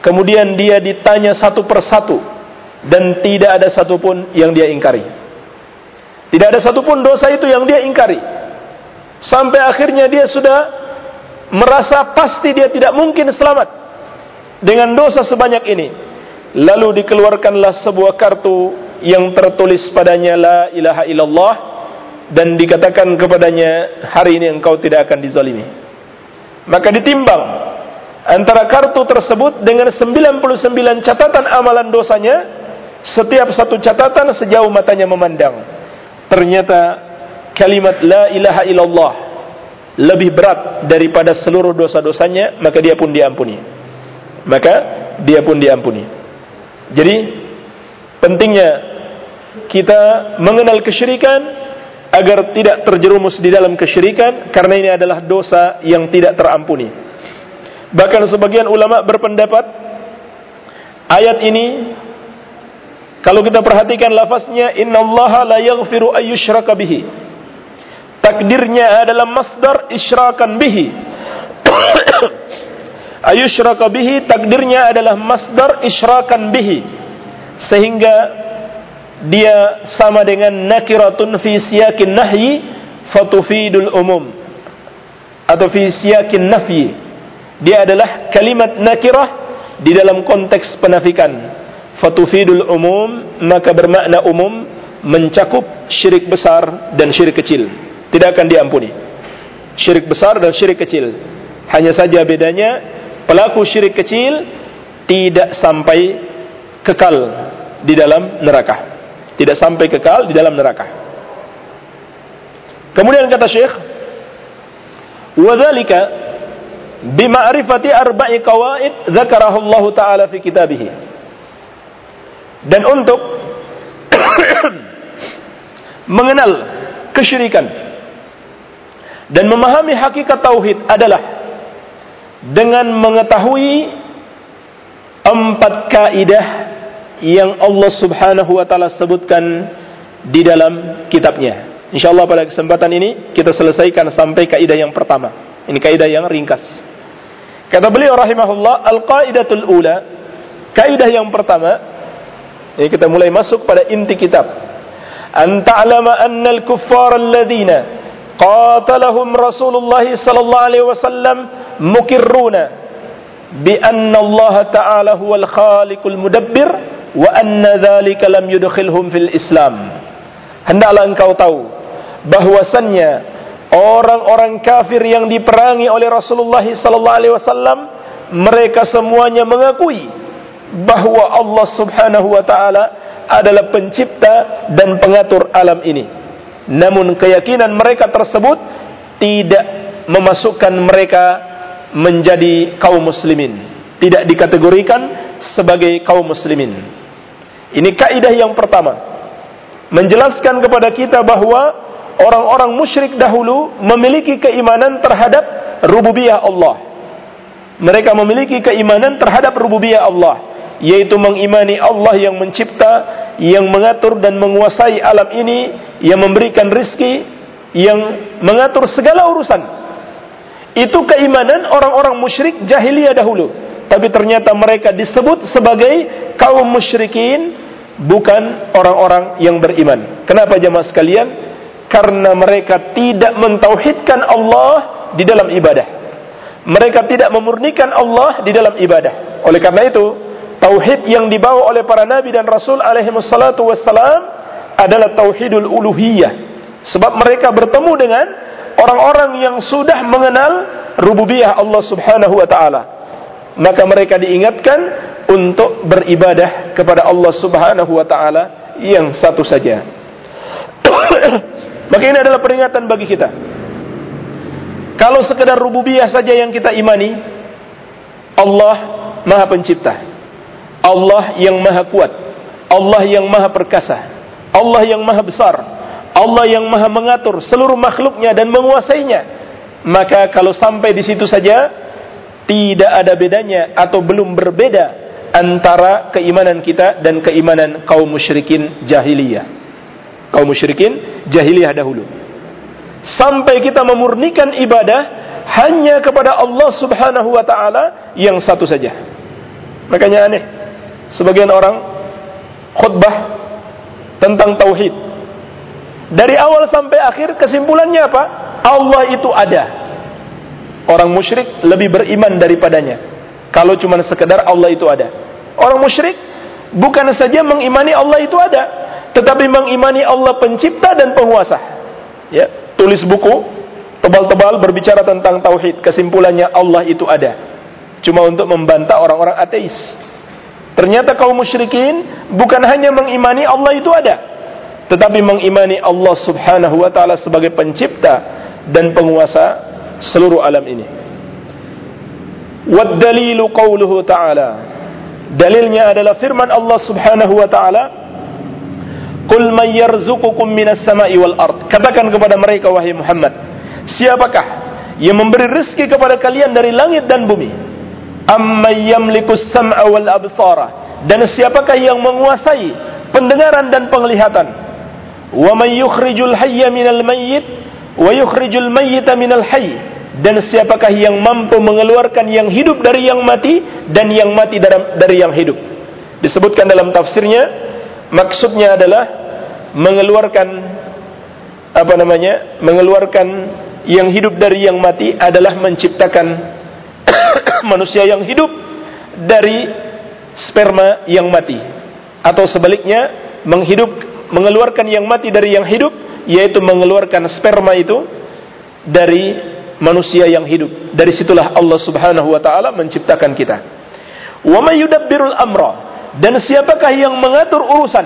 Kemudian dia ditanya satu persatu dan tidak ada satupun yang dia ingkari. Tidak ada satupun dosa itu yang dia ingkari. Sampai akhirnya dia sudah merasa pasti dia tidak mungkin selamat dengan dosa sebanyak ini. Lalu dikeluarkanlah sebuah kartu yang tertulis padanya la ilaha illallah dan dikatakan kepadanya hari ini engkau tidak akan dizalimi. Maka ditimbang antara kartu tersebut dengan 99 catatan amalan dosanya setiap satu catatan sejauh matanya memandang. Ternyata kalimat la ilaha illallah lebih berat daripada seluruh dosa-dosanya maka dia pun diampuni. Maka dia pun diampuni. Jadi pentingnya kita mengenal kesyirikan agar tidak terjerumus di dalam kesyirikan karena ini adalah dosa yang tidak terampuni. Bahkan sebagian ulama berpendapat ayat ini kalau kita perhatikan lafaznya innallaha la yaghfiru ayyushraka bihi. Takdirnya adalah masdar isyrakan bihi. ayyushraka bihi takdirnya adalah masdar isyrakan bihi. Sehingga dia sama dengan nakiratun fi siyakin nahyi fatufidul umum. Atau fi siyakin nafyi. Dia adalah kalimat nakirah di dalam konteks penafikan. Fatufidul umum maka bermakna umum mencakup syirik besar dan syirik kecil. Tidak akan diampuni. Syirik besar dan syirik kecil. Hanya saja bedanya pelaku syirik kecil tidak sampai kekal di dalam neraka tidak sampai kekal di dalam neraka. Kemudian kata Syekh, "Wadzalika bima'rifati arba'i qawaid dzakarahu Allah taala fi kitabih." Dan untuk mengenal kesyirikan dan memahami hakikat tauhid adalah dengan mengetahui empat kaidah yang Allah Subhanahu wa taala sebutkan di dalam kitabnya. Insyaallah pada kesempatan ini kita selesaikan sampai kaidah yang pertama. Ini kaidah yang ringkas. Kata beliau rahimahullah, al-qaidatul ula, kaidah yang pertama, ini kita mulai masuk pada inti kitab. An ta'lama anna al-kuffar alladhina qatalahum Rasulullah sallallahu alaihi wasallam mukirruna bi anna Allah ta'ala huwal khaliqul mudabbir wa anna dzalika lam yudkhilhum fil Islam. Hendaklah engkau tahu bahwasannya orang-orang kafir yang diperangi oleh Rasulullah sallallahu alaihi wasallam mereka semuanya mengakui bahwa Allah Subhanahu wa taala adalah pencipta dan pengatur alam ini. Namun keyakinan mereka tersebut tidak memasukkan mereka menjadi kaum muslimin, tidak dikategorikan sebagai kaum muslimin. Ini kaidah yang pertama. Menjelaskan kepada kita bahwa orang-orang musyrik dahulu memiliki keimanan terhadap rububiyah Allah. Mereka memiliki keimanan terhadap rububiyah Allah, yaitu mengimani Allah yang mencipta, yang mengatur dan menguasai alam ini, yang memberikan rizki, yang mengatur segala urusan. Itu keimanan orang-orang musyrik jahiliyah dahulu. Tapi ternyata mereka disebut sebagai kaum musyrikin bukan orang-orang yang beriman. Kenapa jemaah sekalian? Karena mereka tidak mentauhidkan Allah di dalam ibadah. Mereka tidak memurnikan Allah di dalam ibadah. Oleh karena itu, tauhid yang dibawa oleh para nabi dan rasul alaihi wassalatu wassalam adalah tauhidul uluhiyah. Sebab mereka bertemu dengan orang-orang yang sudah mengenal rububiyah Allah Subhanahu wa taala. Maka mereka diingatkan untuk beribadah kepada Allah Subhanahu wa taala yang satu saja. Maka ini adalah peringatan bagi kita. Kalau sekedar rububiyah saja yang kita imani, Allah Maha Pencipta. Allah yang Maha Kuat. Allah yang Maha Perkasa. Allah yang Maha Besar. Allah yang Maha mengatur seluruh makhluknya dan menguasainya. Maka kalau sampai di situ saja tidak ada bedanya atau belum berbeda antara keimanan kita dan keimanan kaum musyrikin jahiliyah. Kaum musyrikin jahiliyah dahulu. Sampai kita memurnikan ibadah hanya kepada Allah Subhanahu wa taala yang satu saja. Makanya aneh sebagian orang khutbah tentang tauhid. Dari awal sampai akhir kesimpulannya apa? Allah itu ada. Orang musyrik lebih beriman daripadanya. Kalau cuma sekedar Allah itu ada. Orang musyrik bukan saja mengimani Allah itu ada, tetapi mengimani Allah pencipta dan penguasa. Ya, tulis buku tebal-tebal berbicara tentang tauhid. Kesimpulannya Allah itu ada. Cuma untuk membantah orang-orang ateis. Ternyata kaum musyrikin bukan hanya mengimani Allah itu ada, tetapi mengimani Allah Subhanahu wa taala sebagai pencipta dan penguasa seluruh alam ini. Wad dalilu qauluhu ta'ala. Dalilnya adalah firman Allah Subhanahu wa taala, "Qul man yarzuqukum minas sama'i wal ard." Katakan kepada mereka wahai Muhammad, siapakah yang memberi rezeki kepada kalian dari langit dan bumi? amma yamliku sam'a wal absara dan siapakah yang menguasai pendengaran dan penglihatan wa may yukhrijul hayya minal mayyit wa yukhrijul mayyita minal hayy. Dan siapakah yang mampu mengeluarkan yang hidup dari yang mati dan yang mati dari yang hidup? Disebutkan dalam tafsirnya maksudnya adalah mengeluarkan apa namanya mengeluarkan yang hidup dari yang mati adalah menciptakan manusia yang hidup dari sperma yang mati. Atau sebaliknya menghidup mengeluarkan yang mati dari yang hidup yaitu mengeluarkan sperma itu dari manusia yang hidup. Dari situlah Allah Subhanahu wa taala menciptakan kita. Wa may yudabbirul amra dan siapakah yang mengatur urusan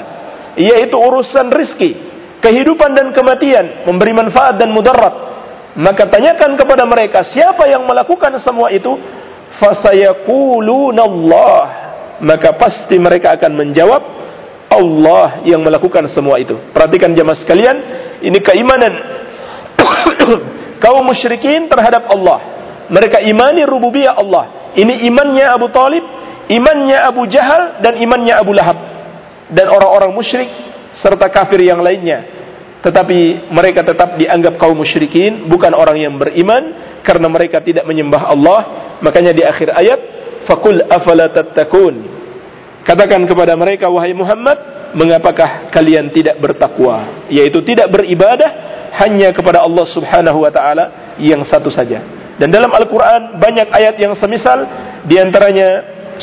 yaitu urusan rizki kehidupan dan kematian memberi manfaat dan mudarat maka tanyakan kepada mereka siapa yang melakukan semua itu? Fasayakuluna Allah maka pasti mereka akan menjawab Allah yang melakukan semua itu. Perhatikan jemaah sekalian ini keimanan. Kaum musyrikin terhadap Allah. Mereka imani rububiyah Allah. Ini imannya Abu Talib imannya Abu Jahal dan imannya Abu Lahab. Dan orang-orang musyrik serta kafir yang lainnya. Tetapi mereka tetap dianggap kaum musyrikin bukan orang yang beriman karena mereka tidak menyembah Allah. Makanya di akhir ayat fakul afala tattakun katakan kepada mereka wahai Muhammad mengapakah kalian tidak bertakwa yaitu tidak beribadah hanya kepada Allah Subhanahu wa taala yang satu saja dan dalam Al-Qur'an banyak ayat yang semisal di antaranya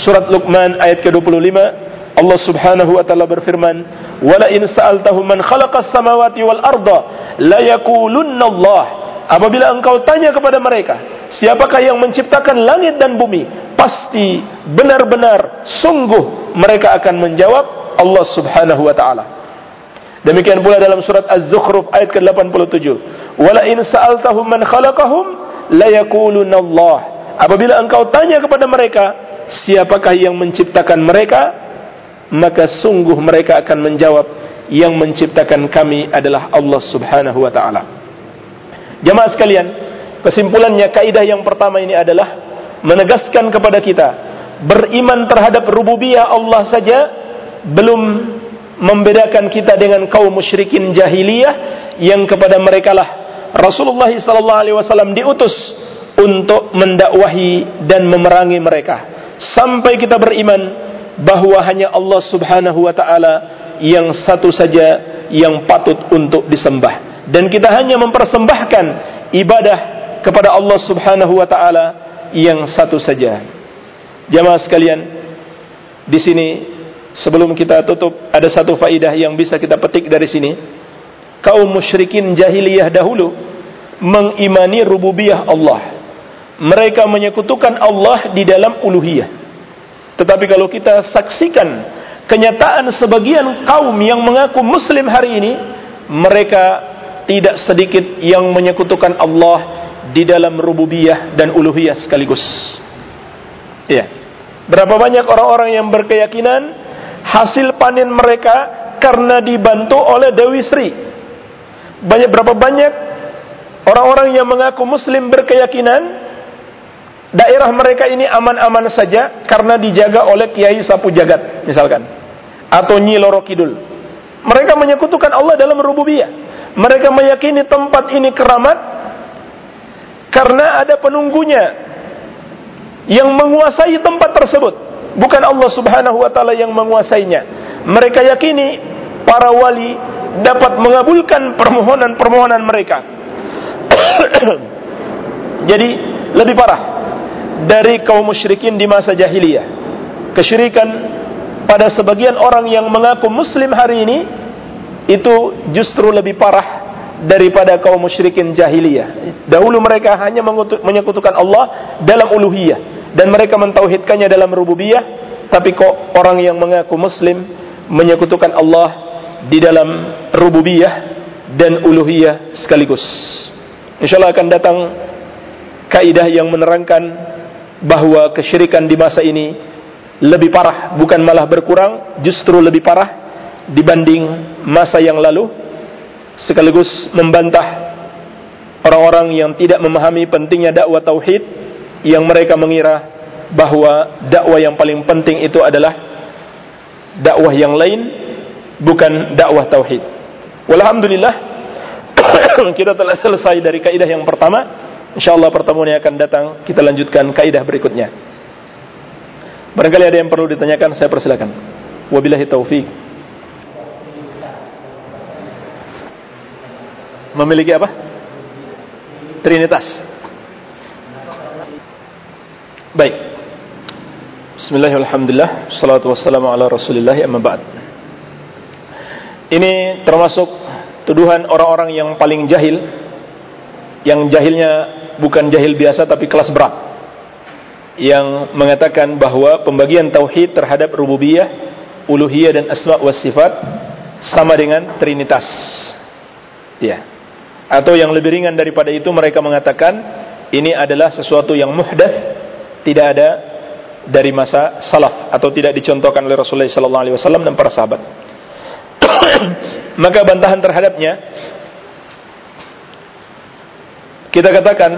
surat Luqman ayat ke-25 Allah Subhanahu wa taala berfirman, "Wala in sa'altahum man khalaqas samawati wal arda la yaqulunna Allah." Apabila engkau tanya kepada mereka, siapakah yang menciptakan langit dan bumi? Pasti benar-benar sungguh mereka akan menjawab Allah Subhanahu wa taala. Demikian pula dalam surat Az-Zukhruf ayat ke-87, "Wala in sa'altahum man khalaqahum Allah." Apabila engkau tanya kepada mereka, siapakah yang menciptakan mereka? maka sungguh mereka akan menjawab yang menciptakan kami adalah Allah Subhanahu wa taala. Jemaah sekalian, kesimpulannya kaidah yang pertama ini adalah menegaskan kepada kita beriman terhadap rububiyah Allah saja belum membedakan kita dengan kaum musyrikin jahiliyah yang kepada mereka lah Rasulullah sallallahu alaihi wasallam diutus untuk mendakwahi dan memerangi mereka sampai kita beriman bahwa hanya Allah Subhanahu wa taala yang satu saja yang patut untuk disembah dan kita hanya mempersembahkan ibadah kepada Allah Subhanahu wa taala yang satu saja. Jamaah sekalian, di sini sebelum kita tutup ada satu faidah yang bisa kita petik dari sini. Kaum musyrikin jahiliyah dahulu mengimani rububiyah Allah. Mereka menyekutukan Allah di dalam uluhiyah. Tetapi kalau kita saksikan kenyataan sebagian kaum yang mengaku muslim hari ini, mereka tidak sedikit yang menyekutukan Allah di dalam rububiyah dan uluhiyah sekaligus. Ya. Berapa banyak orang-orang yang berkeyakinan hasil panen mereka karena dibantu oleh Dewi Sri. Banyak berapa banyak orang-orang yang mengaku muslim berkeyakinan daerah mereka ini aman-aman saja karena dijaga oleh Kiai Sapu Jagat misalkan atau Nyi Loro Kidul. Mereka menyekutukan Allah dalam rububiyah. Mereka meyakini tempat ini keramat karena ada penunggunya yang menguasai tempat tersebut. Bukan Allah Subhanahu wa taala yang menguasainya. Mereka yakini para wali dapat mengabulkan permohonan-permohonan mereka. Jadi lebih parah dari kaum musyrikin di masa jahiliyah. Kesyirikan pada sebagian orang yang mengaku muslim hari ini itu justru lebih parah daripada kaum musyrikin jahiliyah. Dahulu mereka hanya menyekutukan Allah dalam uluhiyah dan mereka mentauhidkannya dalam rububiyah, tapi kok orang yang mengaku muslim menyekutukan Allah di dalam rububiyah dan uluhiyah sekaligus. Insyaallah akan datang kaidah yang menerangkan bahwa kesyirikan di masa ini lebih parah, bukan malah berkurang, justru lebih parah dibanding masa yang lalu sekaligus membantah orang-orang yang tidak memahami pentingnya dakwah tauhid yang mereka mengira bahwa dakwah yang paling penting itu adalah dakwah yang lain bukan dakwah tauhid. Walhamdulillah kita telah selesai dari kaidah yang pertama. Insyaallah pertemuan yang akan datang kita lanjutkan kaidah berikutnya. Barangkali ada yang perlu ditanyakan saya persilakan. Wabillahi taufik. memiliki apa? Trinitas. Baik. Bismillahirrahmanirrahim. Salatu wassalamu ala Rasulillah amma ba'd. Ini termasuk tuduhan orang-orang yang paling jahil yang jahilnya bukan jahil biasa tapi kelas berat yang mengatakan bahwa pembagian tauhid terhadap rububiyah, uluhiyah dan asma wa sifat sama dengan trinitas. Ya atau yang lebih ringan daripada itu mereka mengatakan ini adalah sesuatu yang muhdats tidak ada dari masa salaf atau tidak dicontohkan oleh Rasulullah sallallahu alaihi wasallam dan para sahabat. Maka bantahan terhadapnya kita katakan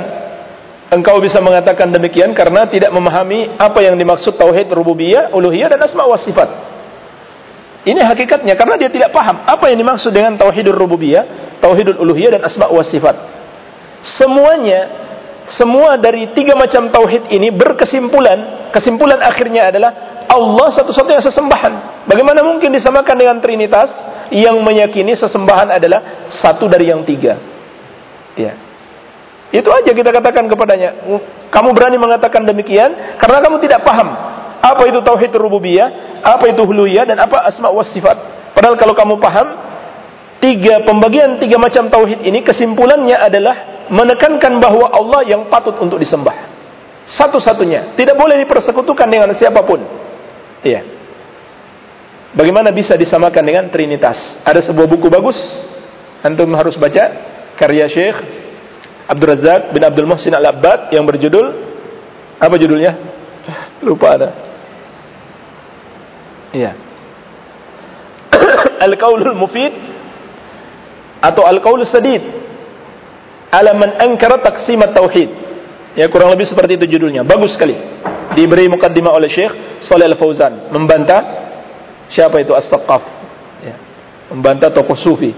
engkau bisa mengatakan demikian karena tidak memahami apa yang dimaksud tauhid rububiyah, uluhiyah dan asma wa sifat. Ini hakikatnya karena dia tidak paham apa yang dimaksud dengan tauhidur rububiyah, tauhidul uluhiyah dan asma wa sifat. Semuanya semua dari tiga macam tauhid ini berkesimpulan, kesimpulan akhirnya adalah Allah satu-satunya sesembahan. Bagaimana mungkin disamakan dengan Trinitas yang meyakini sesembahan adalah satu dari yang tiga? Ya. Itu aja kita katakan kepadanya. Kamu berani mengatakan demikian karena kamu tidak paham apa itu tauhid rububiyah, apa itu huluyah dan apa asma wa sifat. Padahal kalau kamu paham tiga pembagian tiga macam tauhid ini kesimpulannya adalah menekankan bahwa Allah yang patut untuk disembah. Satu-satunya, tidak boleh dipersekutukan dengan siapa pun. Iya. Bagaimana bisa disamakan dengan Trinitas? Ada sebuah buku bagus, antum harus baca karya Syekh Abdul Razak bin Abdul Muhsin Al-Abbad yang berjudul apa judulnya? Lupa ada. Iya. Al-qaulul mufid atau al-qaul sadid ala man ankara taqsim tauhid. Ya kurang lebih seperti itu judulnya. Bagus sekali. Diberi mukaddimah oleh Syekh Shalih Al-Fauzan membantah siapa itu As-Saqaf. Ya. Membantah tokoh sufi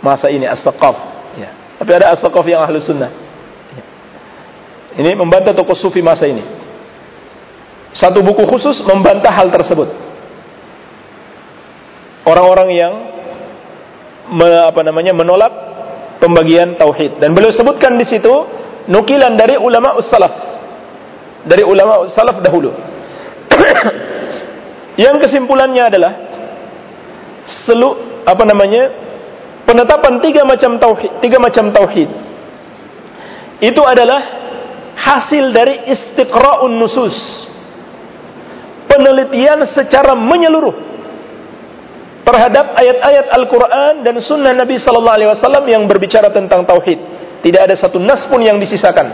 masa ini As-Saqaf. Ya. Tapi ada As-Saqaf yang ahlu sunnah. Ya. Ini membantah tokoh sufi masa ini. Satu buku khusus membantah hal tersebut orang-orang yang me, apa namanya menolak pembagian tauhid. Dan beliau sebutkan di situ nukilan dari ulama ussalaf dari ulama ussalaf dahulu. Yang kesimpulannya adalah selu apa namanya penetapan tiga macam tauhid tiga macam tauhid. Itu adalah hasil dari istiqra'un nusus. Penelitian secara menyeluruh terhadap ayat-ayat Al-Quran dan Sunnah Nabi Sallallahu Alaihi Wasallam yang berbicara tentang tauhid. Tidak ada satu nas pun yang disisakan.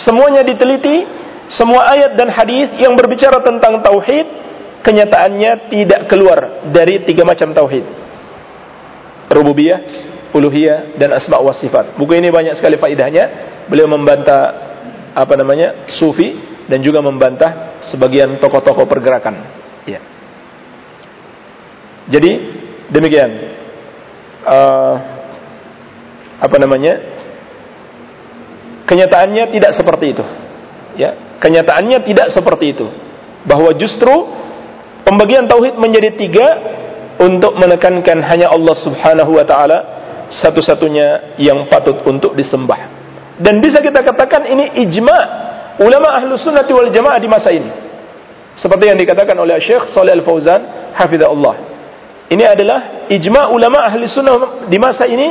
Semuanya diteliti semua ayat dan hadis yang berbicara tentang tauhid kenyataannya tidak keluar dari tiga macam tauhid. Rububiyah, uluhiyah dan asma wa sifat. Buku ini banyak sekali faedahnya. Beliau membantah apa namanya? sufi dan juga membantah sebagian tokoh-tokoh pergerakan. Ya. Jadi demikian. Uh, apa namanya? Kenyataannya tidak seperti itu. Ya, Kenyataannya tidak seperti itu. Bahwa justru pembagian tauhid menjadi tiga untuk menekankan hanya Allah Subhanahu wa taala satu-satunya yang patut untuk disembah. Dan bisa kita katakan ini ijma ulama ahlu sunnati wal jamaah di masa ini. Seperti yang dikatakan oleh Syekh Saleh Al-Fauzan, hafizahullah. Ini adalah ijma ulama ahli sunnah di masa ini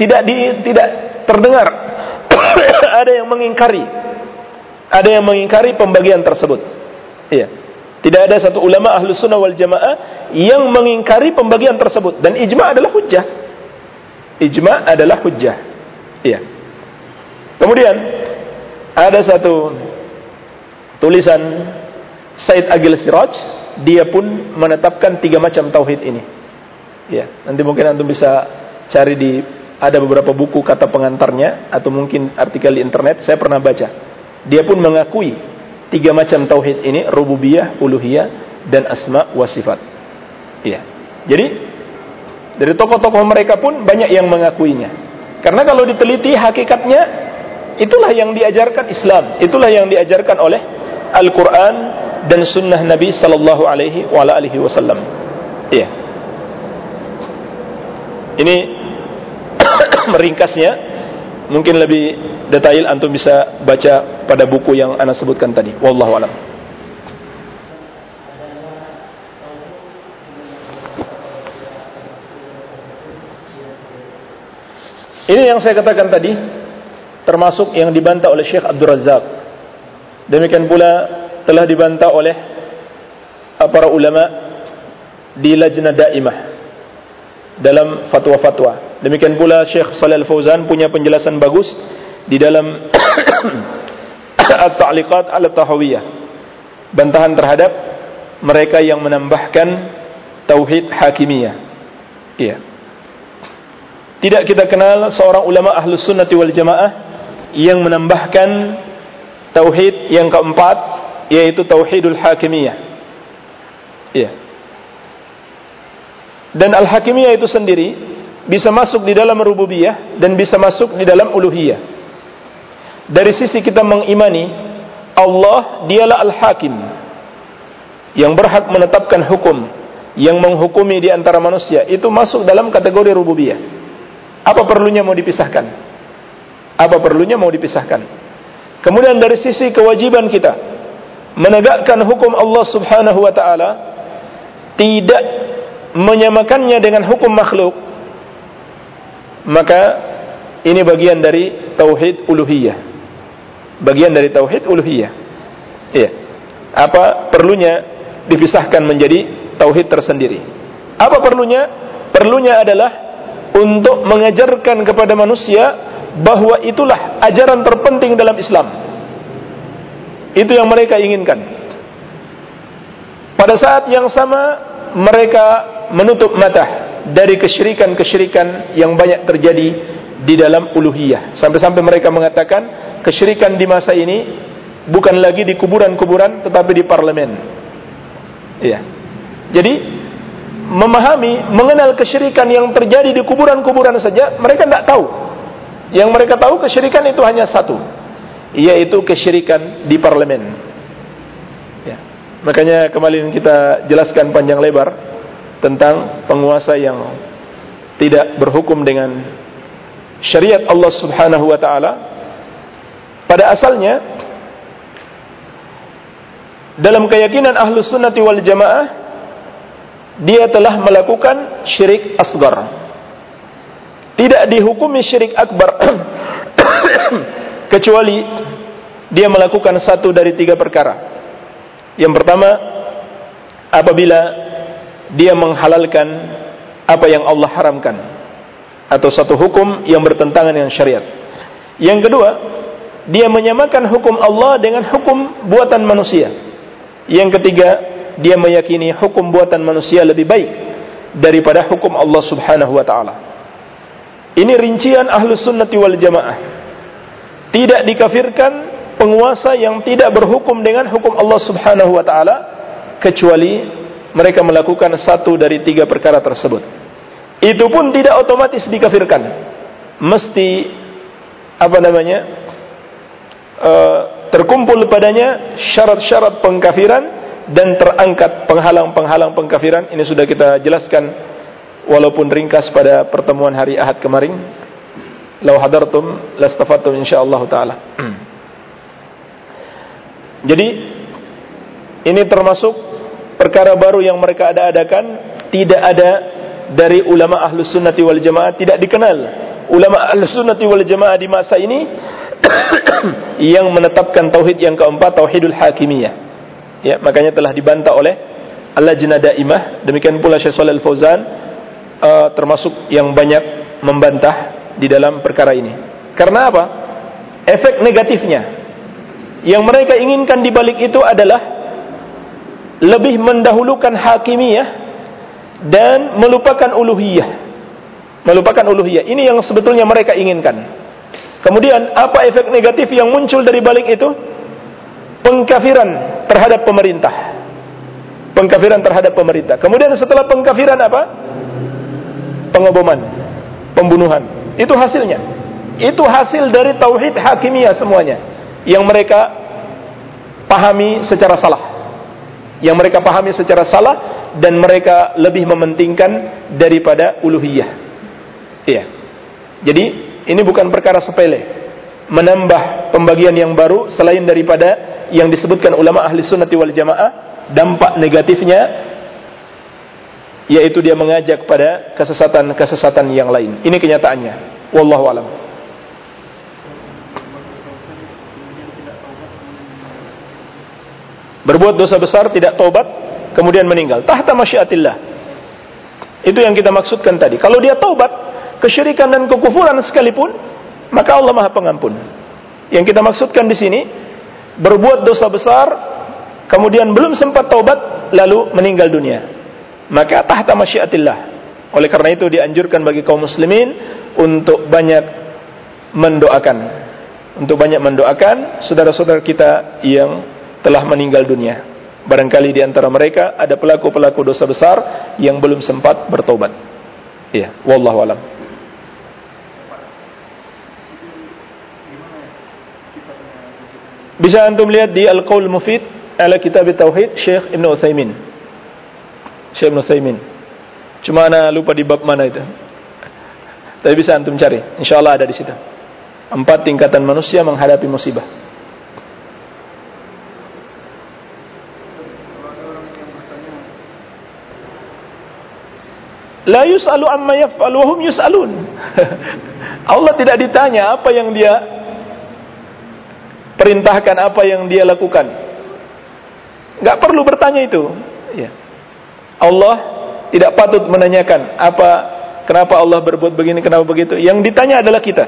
tidak di, tidak terdengar. Ada yang mengingkari. Ada yang mengingkari pembagian tersebut. Iya. Tidak ada satu ulama ahlu sunnah wal jamaah yang mengingkari pembagian tersebut. Dan ijma adalah hujjah. Ijma adalah hujjah. Iya. Kemudian ada satu tulisan Said Agil Siraj dia pun menetapkan tiga macam tauhid ini ya nanti mungkin antum bisa cari di ada beberapa buku kata pengantarnya atau mungkin artikel di internet saya pernah baca. Dia pun mengakui tiga macam tauhid ini rububiyah, uluhiyah dan asma wa sifat. Iya. Jadi dari tokoh-tokoh mereka pun banyak yang mengakuinya. Karena kalau diteliti hakikatnya itulah yang diajarkan Islam, itulah yang diajarkan oleh Al-Qur'an dan sunnah Nabi sallallahu alaihi wasallam. Iya. Ini meringkasnya mungkin lebih detail antum bisa baca pada buku yang ana sebutkan tadi wallahu alam Ini yang saya katakan tadi termasuk yang dibantah oleh Syekh Abdul Razak. Demikian pula telah dibantah oleh para ulama di lajnah daimah dalam fatwa-fatwa. Demikian pula Syekh Salih Al-Fauzan punya penjelasan bagus di dalam At-Ta'liqat ala Tahawiyah. Bantahan terhadap mereka yang menambahkan tauhid hakimiyah. Iya. Tidak kita kenal seorang ulama ahlus sunnati wal jamaah yang menambahkan tauhid yang keempat yaitu tauhidul hakimiyah. Iya. Dan al-hakimiyah itu sendiri bisa masuk di dalam rububiyah dan bisa masuk di dalam uluhiyah. Dari sisi kita mengimani Allah dialah al-hakim yang berhak menetapkan hukum yang menghukumi di antara manusia itu masuk dalam kategori rububiyah. Apa perlunya mau dipisahkan? Apa perlunya mau dipisahkan? Kemudian dari sisi kewajiban kita menegakkan hukum Allah Subhanahu wa taala tidak menyamakannya dengan hukum makhluk maka ini bagian dari tauhid uluhiyah. Bagian dari tauhid uluhiyah. Iya. Apa perlunya dipisahkan menjadi tauhid tersendiri? Apa perlunya? Perlunya adalah untuk mengajarkan kepada manusia bahwa itulah ajaran terpenting dalam Islam. Itu yang mereka inginkan. Pada saat yang sama mereka menutup mata dari kesyirikan-kesyirikan yang banyak terjadi di dalam uluhiyah. Sampai-sampai mereka mengatakan kesyirikan di masa ini bukan lagi di kuburan-kuburan tetapi di parlemen. Iya. Jadi memahami, mengenal kesyirikan yang terjadi di kuburan-kuburan saja mereka tidak tahu. Yang mereka tahu kesyirikan itu hanya satu, yaitu kesyirikan di parlemen. Ya. Makanya kemarin kita jelaskan panjang lebar tentang penguasa yang tidak berhukum dengan syariat Allah Subhanahu wa taala pada asalnya dalam keyakinan ahlu sunnati wal jamaah dia telah melakukan syirik asgar tidak dihukumi syirik akbar kecuali dia melakukan satu dari tiga perkara yang pertama apabila dia menghalalkan apa yang Allah haramkan atau satu hukum yang bertentangan dengan syariat. Yang kedua, dia menyamakan hukum Allah dengan hukum buatan manusia. Yang ketiga, dia meyakini hukum buatan manusia lebih baik daripada hukum Allah Subhanahu wa taala. Ini rincian ahlu sunnati wal jamaah. Tidak dikafirkan penguasa yang tidak berhukum dengan hukum Allah Subhanahu wa taala kecuali mereka melakukan satu dari tiga perkara tersebut. Itu pun tidak otomatis dikafirkan. Mesti apa namanya? Uh, terkumpul padanya syarat-syarat pengkafiran dan terangkat penghalang-penghalang pengkafiran. Ini sudah kita jelaskan walaupun ringkas pada pertemuan hari Ahad kemarin. Lau hadartum lastafatum insyaallah taala. Jadi ini termasuk perkara baru yang mereka ada-adakan. Tidak ada dari ulama ahlus sunnati wal jamaah tidak dikenal ulama ahlus sunnati wal jamaah di masa ini yang menetapkan tauhid yang keempat tauhidul hakimiyah. Ya makanya telah dibantah oleh Allah Jannah Daimah. Demikian pula Syekh Shalal Fauzan uh, termasuk yang banyak membantah di dalam perkara ini karena apa efek negatifnya yang mereka inginkan di balik itu adalah lebih mendahulukan hakimiyah dan melupakan uluhiyah. Melupakan uluhiyah. Ini yang sebetulnya mereka inginkan. Kemudian apa efek negatif yang muncul dari balik itu? Pengkafiran terhadap pemerintah. Pengkafiran terhadap pemerintah. Kemudian setelah pengkafiran apa? Pengoboman, pembunuhan. Itu hasilnya. Itu hasil dari tauhid hakimiyah semuanya yang mereka pahami secara salah. Yang mereka pahami secara salah dan mereka lebih mementingkan daripada uluhiyah. Iya. Jadi ini bukan perkara sepele. Menambah pembagian yang baru selain daripada yang disebutkan ulama ahli sunnati wal jamaah dampak negatifnya yaitu dia mengajak pada kesesatan-kesesatan yang lain. Ini kenyataannya. Wallahu alam. berbuat dosa besar tidak tobat kemudian meninggal. Tahta masyiatillah. Itu yang kita maksudkan tadi. Kalau dia tobat kesyirikan dan kekufuran sekalipun maka Allah Maha Pengampun. Yang kita maksudkan di sini berbuat dosa besar kemudian belum sempat tobat lalu meninggal dunia. Maka tahta masyiatillah. Oleh karena itu dianjurkan bagi kaum muslimin untuk banyak mendoakan untuk banyak mendoakan saudara-saudara kita yang telah meninggal dunia. Barangkali di antara mereka ada pelaku-pelaku dosa besar yang belum sempat bertobat. Iya, wallahu alam. Bisa antum lihat di Al-Qaul Mufid ala Kitab Tauhid Syekh Ibn Utsaimin. Syekh Utsaimin. Cuma ana lupa di bab mana itu. Tapi bisa antum cari, insyaallah ada di situ. Empat tingkatan manusia menghadapi musibah. La yus'alu amma yaf'al wa hum yus'alun. Allah tidak ditanya apa yang dia perintahkan, apa yang dia lakukan. Enggak perlu bertanya itu. Ya. Allah tidak patut menanyakan apa kenapa Allah berbuat begini, kenapa begitu. Yang ditanya adalah kita.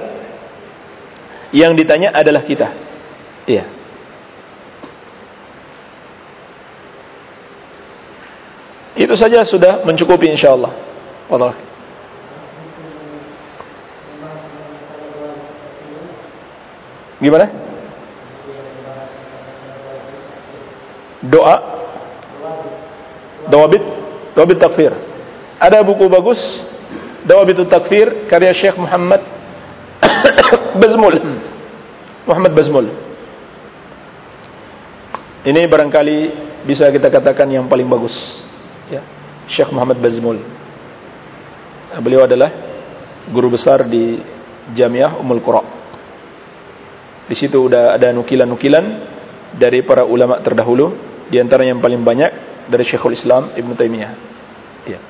Yang ditanya adalah kita. Iya. Itu saja sudah mencukupi insyaallah. Allah. Gimana? Doa Dawabit Dawabit takfir Ada buku bagus Dawabit takfir Karya Syekh Muhammad Bazmul Muhammad Bazmul Ini barangkali Bisa kita katakan yang paling bagus ya. Syekh Muhammad Bazmul Beliau adalah guru besar di Jamiah Ummul Qura. Di situ udah ada nukilan-nukilan dari para ulama terdahulu, di antara yang paling banyak dari Syekhul Islam Ibn Taimiyah. Ya.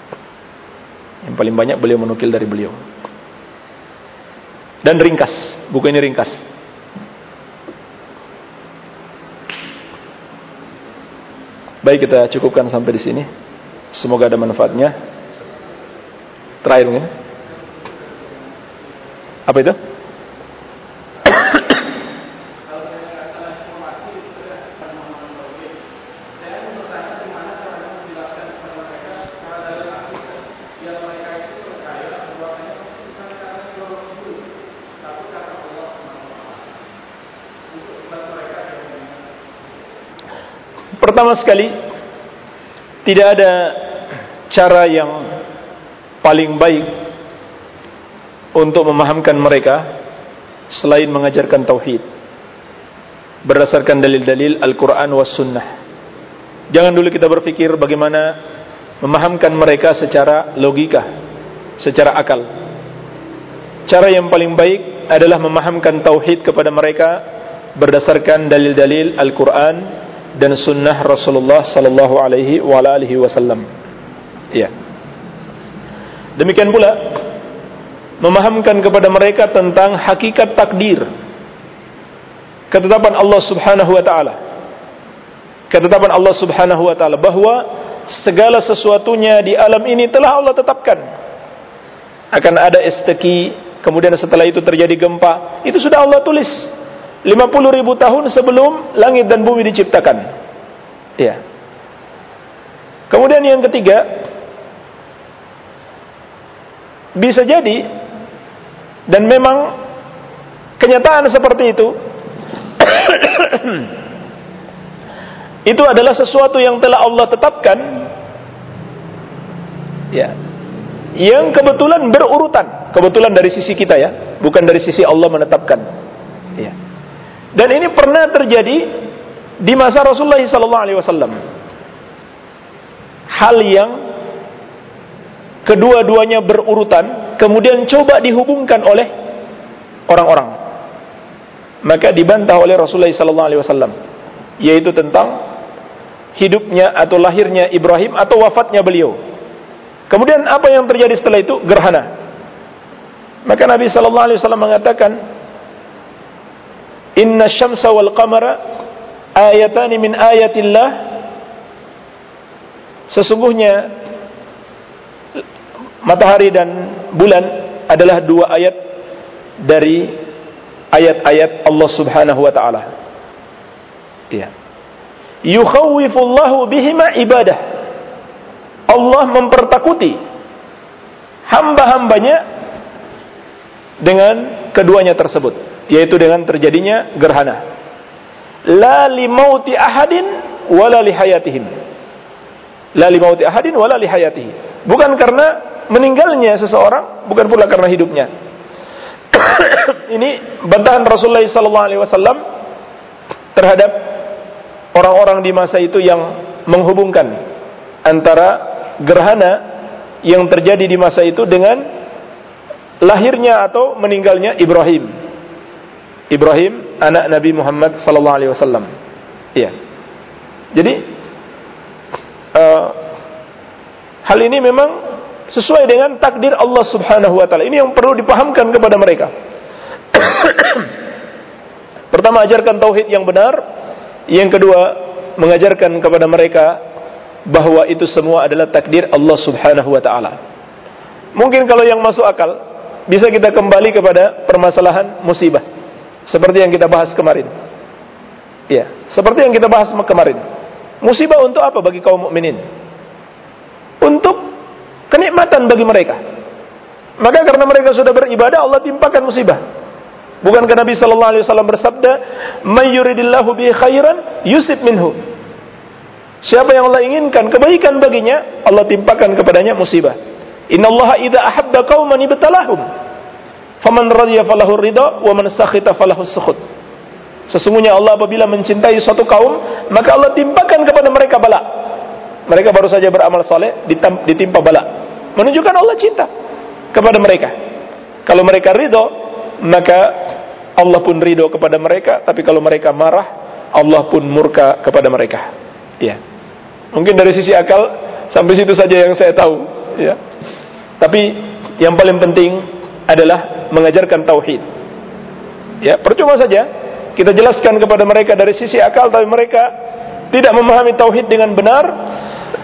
Yang paling banyak beliau menukil dari beliau. Dan ringkas, buku ini ringkas. Baik kita cukupkan sampai di sini. Semoga ada manfaatnya. Terakhir ya. Apa itu? Pertama sekali, tidak ada cara yang paling baik untuk memahamkan mereka selain mengajarkan tauhid berdasarkan dalil-dalil Al-Quran was Sunnah. Jangan dulu kita berpikir bagaimana memahamkan mereka secara logika, secara akal. Cara yang paling baik adalah memahamkan tauhid kepada mereka berdasarkan dalil-dalil Al-Quran dan Sunnah Rasulullah Sallallahu Alaihi Wasallam. Ya. Demikian pula memahamkan kepada mereka tentang hakikat takdir ketetapan Allah Subhanahu wa taala. Ketetapan Allah Subhanahu wa taala bahwa segala sesuatunya di alam ini telah Allah tetapkan. Akan ada esteki, kemudian setelah itu terjadi gempa, itu sudah Allah tulis 50 ribu tahun sebelum langit dan bumi diciptakan. Ya. Kemudian yang ketiga, bisa jadi dan memang kenyataan seperti itu itu adalah sesuatu yang telah Allah tetapkan ya yang kebetulan berurutan kebetulan dari sisi kita ya bukan dari sisi Allah menetapkan dan ini pernah terjadi di masa Rasulullah SAW hal yang kedua-duanya berurutan kemudian coba dihubungkan oleh orang-orang maka dibantah oleh Rasulullah sallallahu alaihi wasallam yaitu tentang hidupnya atau lahirnya Ibrahim atau wafatnya beliau. Kemudian apa yang terjadi setelah itu? Gerhana. Maka Nabi sallallahu alaihi wasallam mengatakan Inna syamsa wal qamara ayatani min ayatillah Sesungguhnya matahari dan bulan adalah dua ayat dari ayat-ayat Allah Subhanahu wa taala. Iya. Yukhawwifullahu bihima ibadah. Allah mempertakuti hamba-hambanya dengan keduanya tersebut, yaitu dengan terjadinya gerhana. La limauti ahadin wala lihayatihim. La limauti ahadin wala lihayatihi. Bukan karena meninggalnya seseorang, bukan pula karena hidupnya. ini bantahan Rasulullah SAW terhadap orang-orang di masa itu yang menghubungkan antara gerhana yang terjadi di masa itu dengan lahirnya atau meninggalnya Ibrahim. Ibrahim anak Nabi Muhammad sallallahu alaihi wasallam. Iya. Jadi uh, hal ini memang sesuai dengan takdir Allah Subhanahu wa taala. Ini yang perlu dipahamkan kepada mereka. Pertama ajarkan tauhid yang benar, yang kedua mengajarkan kepada mereka bahwa itu semua adalah takdir Allah Subhanahu wa taala. Mungkin kalau yang masuk akal bisa kita kembali kepada permasalahan musibah seperti yang kita bahas kemarin. Ya, seperti yang kita bahas kemarin. Musibah untuk apa bagi kaum mukminin? Untuk kenikmatan bagi mereka. Maka karena mereka sudah beribadah Allah timpakan musibah. Bukankah Nabi sallallahu alaihi wasallam bersabda, "May bi khairan yusib minhu." Siapa yang Allah inginkan kebaikan baginya, Allah timpakan kepadanya musibah. Innallaha idza ahabba qauman ibtalahum. Faman radiya falahu ridha wa man sakhita falahu sukhut. Sesungguhnya Allah apabila mencintai suatu kaum, maka Allah timpakan kepada mereka bala. Mereka baru saja beramal soleh, ditimpa bala menunjukkan Allah cinta kepada mereka. Kalau mereka ridho, maka Allah pun ridho kepada mereka. Tapi kalau mereka marah, Allah pun murka kepada mereka. Ya. Mungkin dari sisi akal sampai situ saja yang saya tahu. Ya. Tapi yang paling penting adalah mengajarkan tauhid. Ya, percuma saja kita jelaskan kepada mereka dari sisi akal, tapi mereka tidak memahami tauhid dengan benar,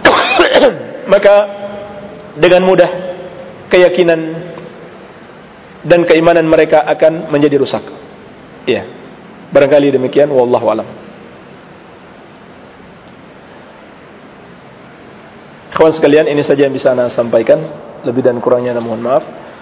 maka dengan mudah keyakinan dan keimanan mereka akan menjadi rusak. Iya. Barangkali demikian wallahu alam. Kawan sekalian, ini saja yang bisa saya sampaikan. Lebih dan kurangnya mohon maaf.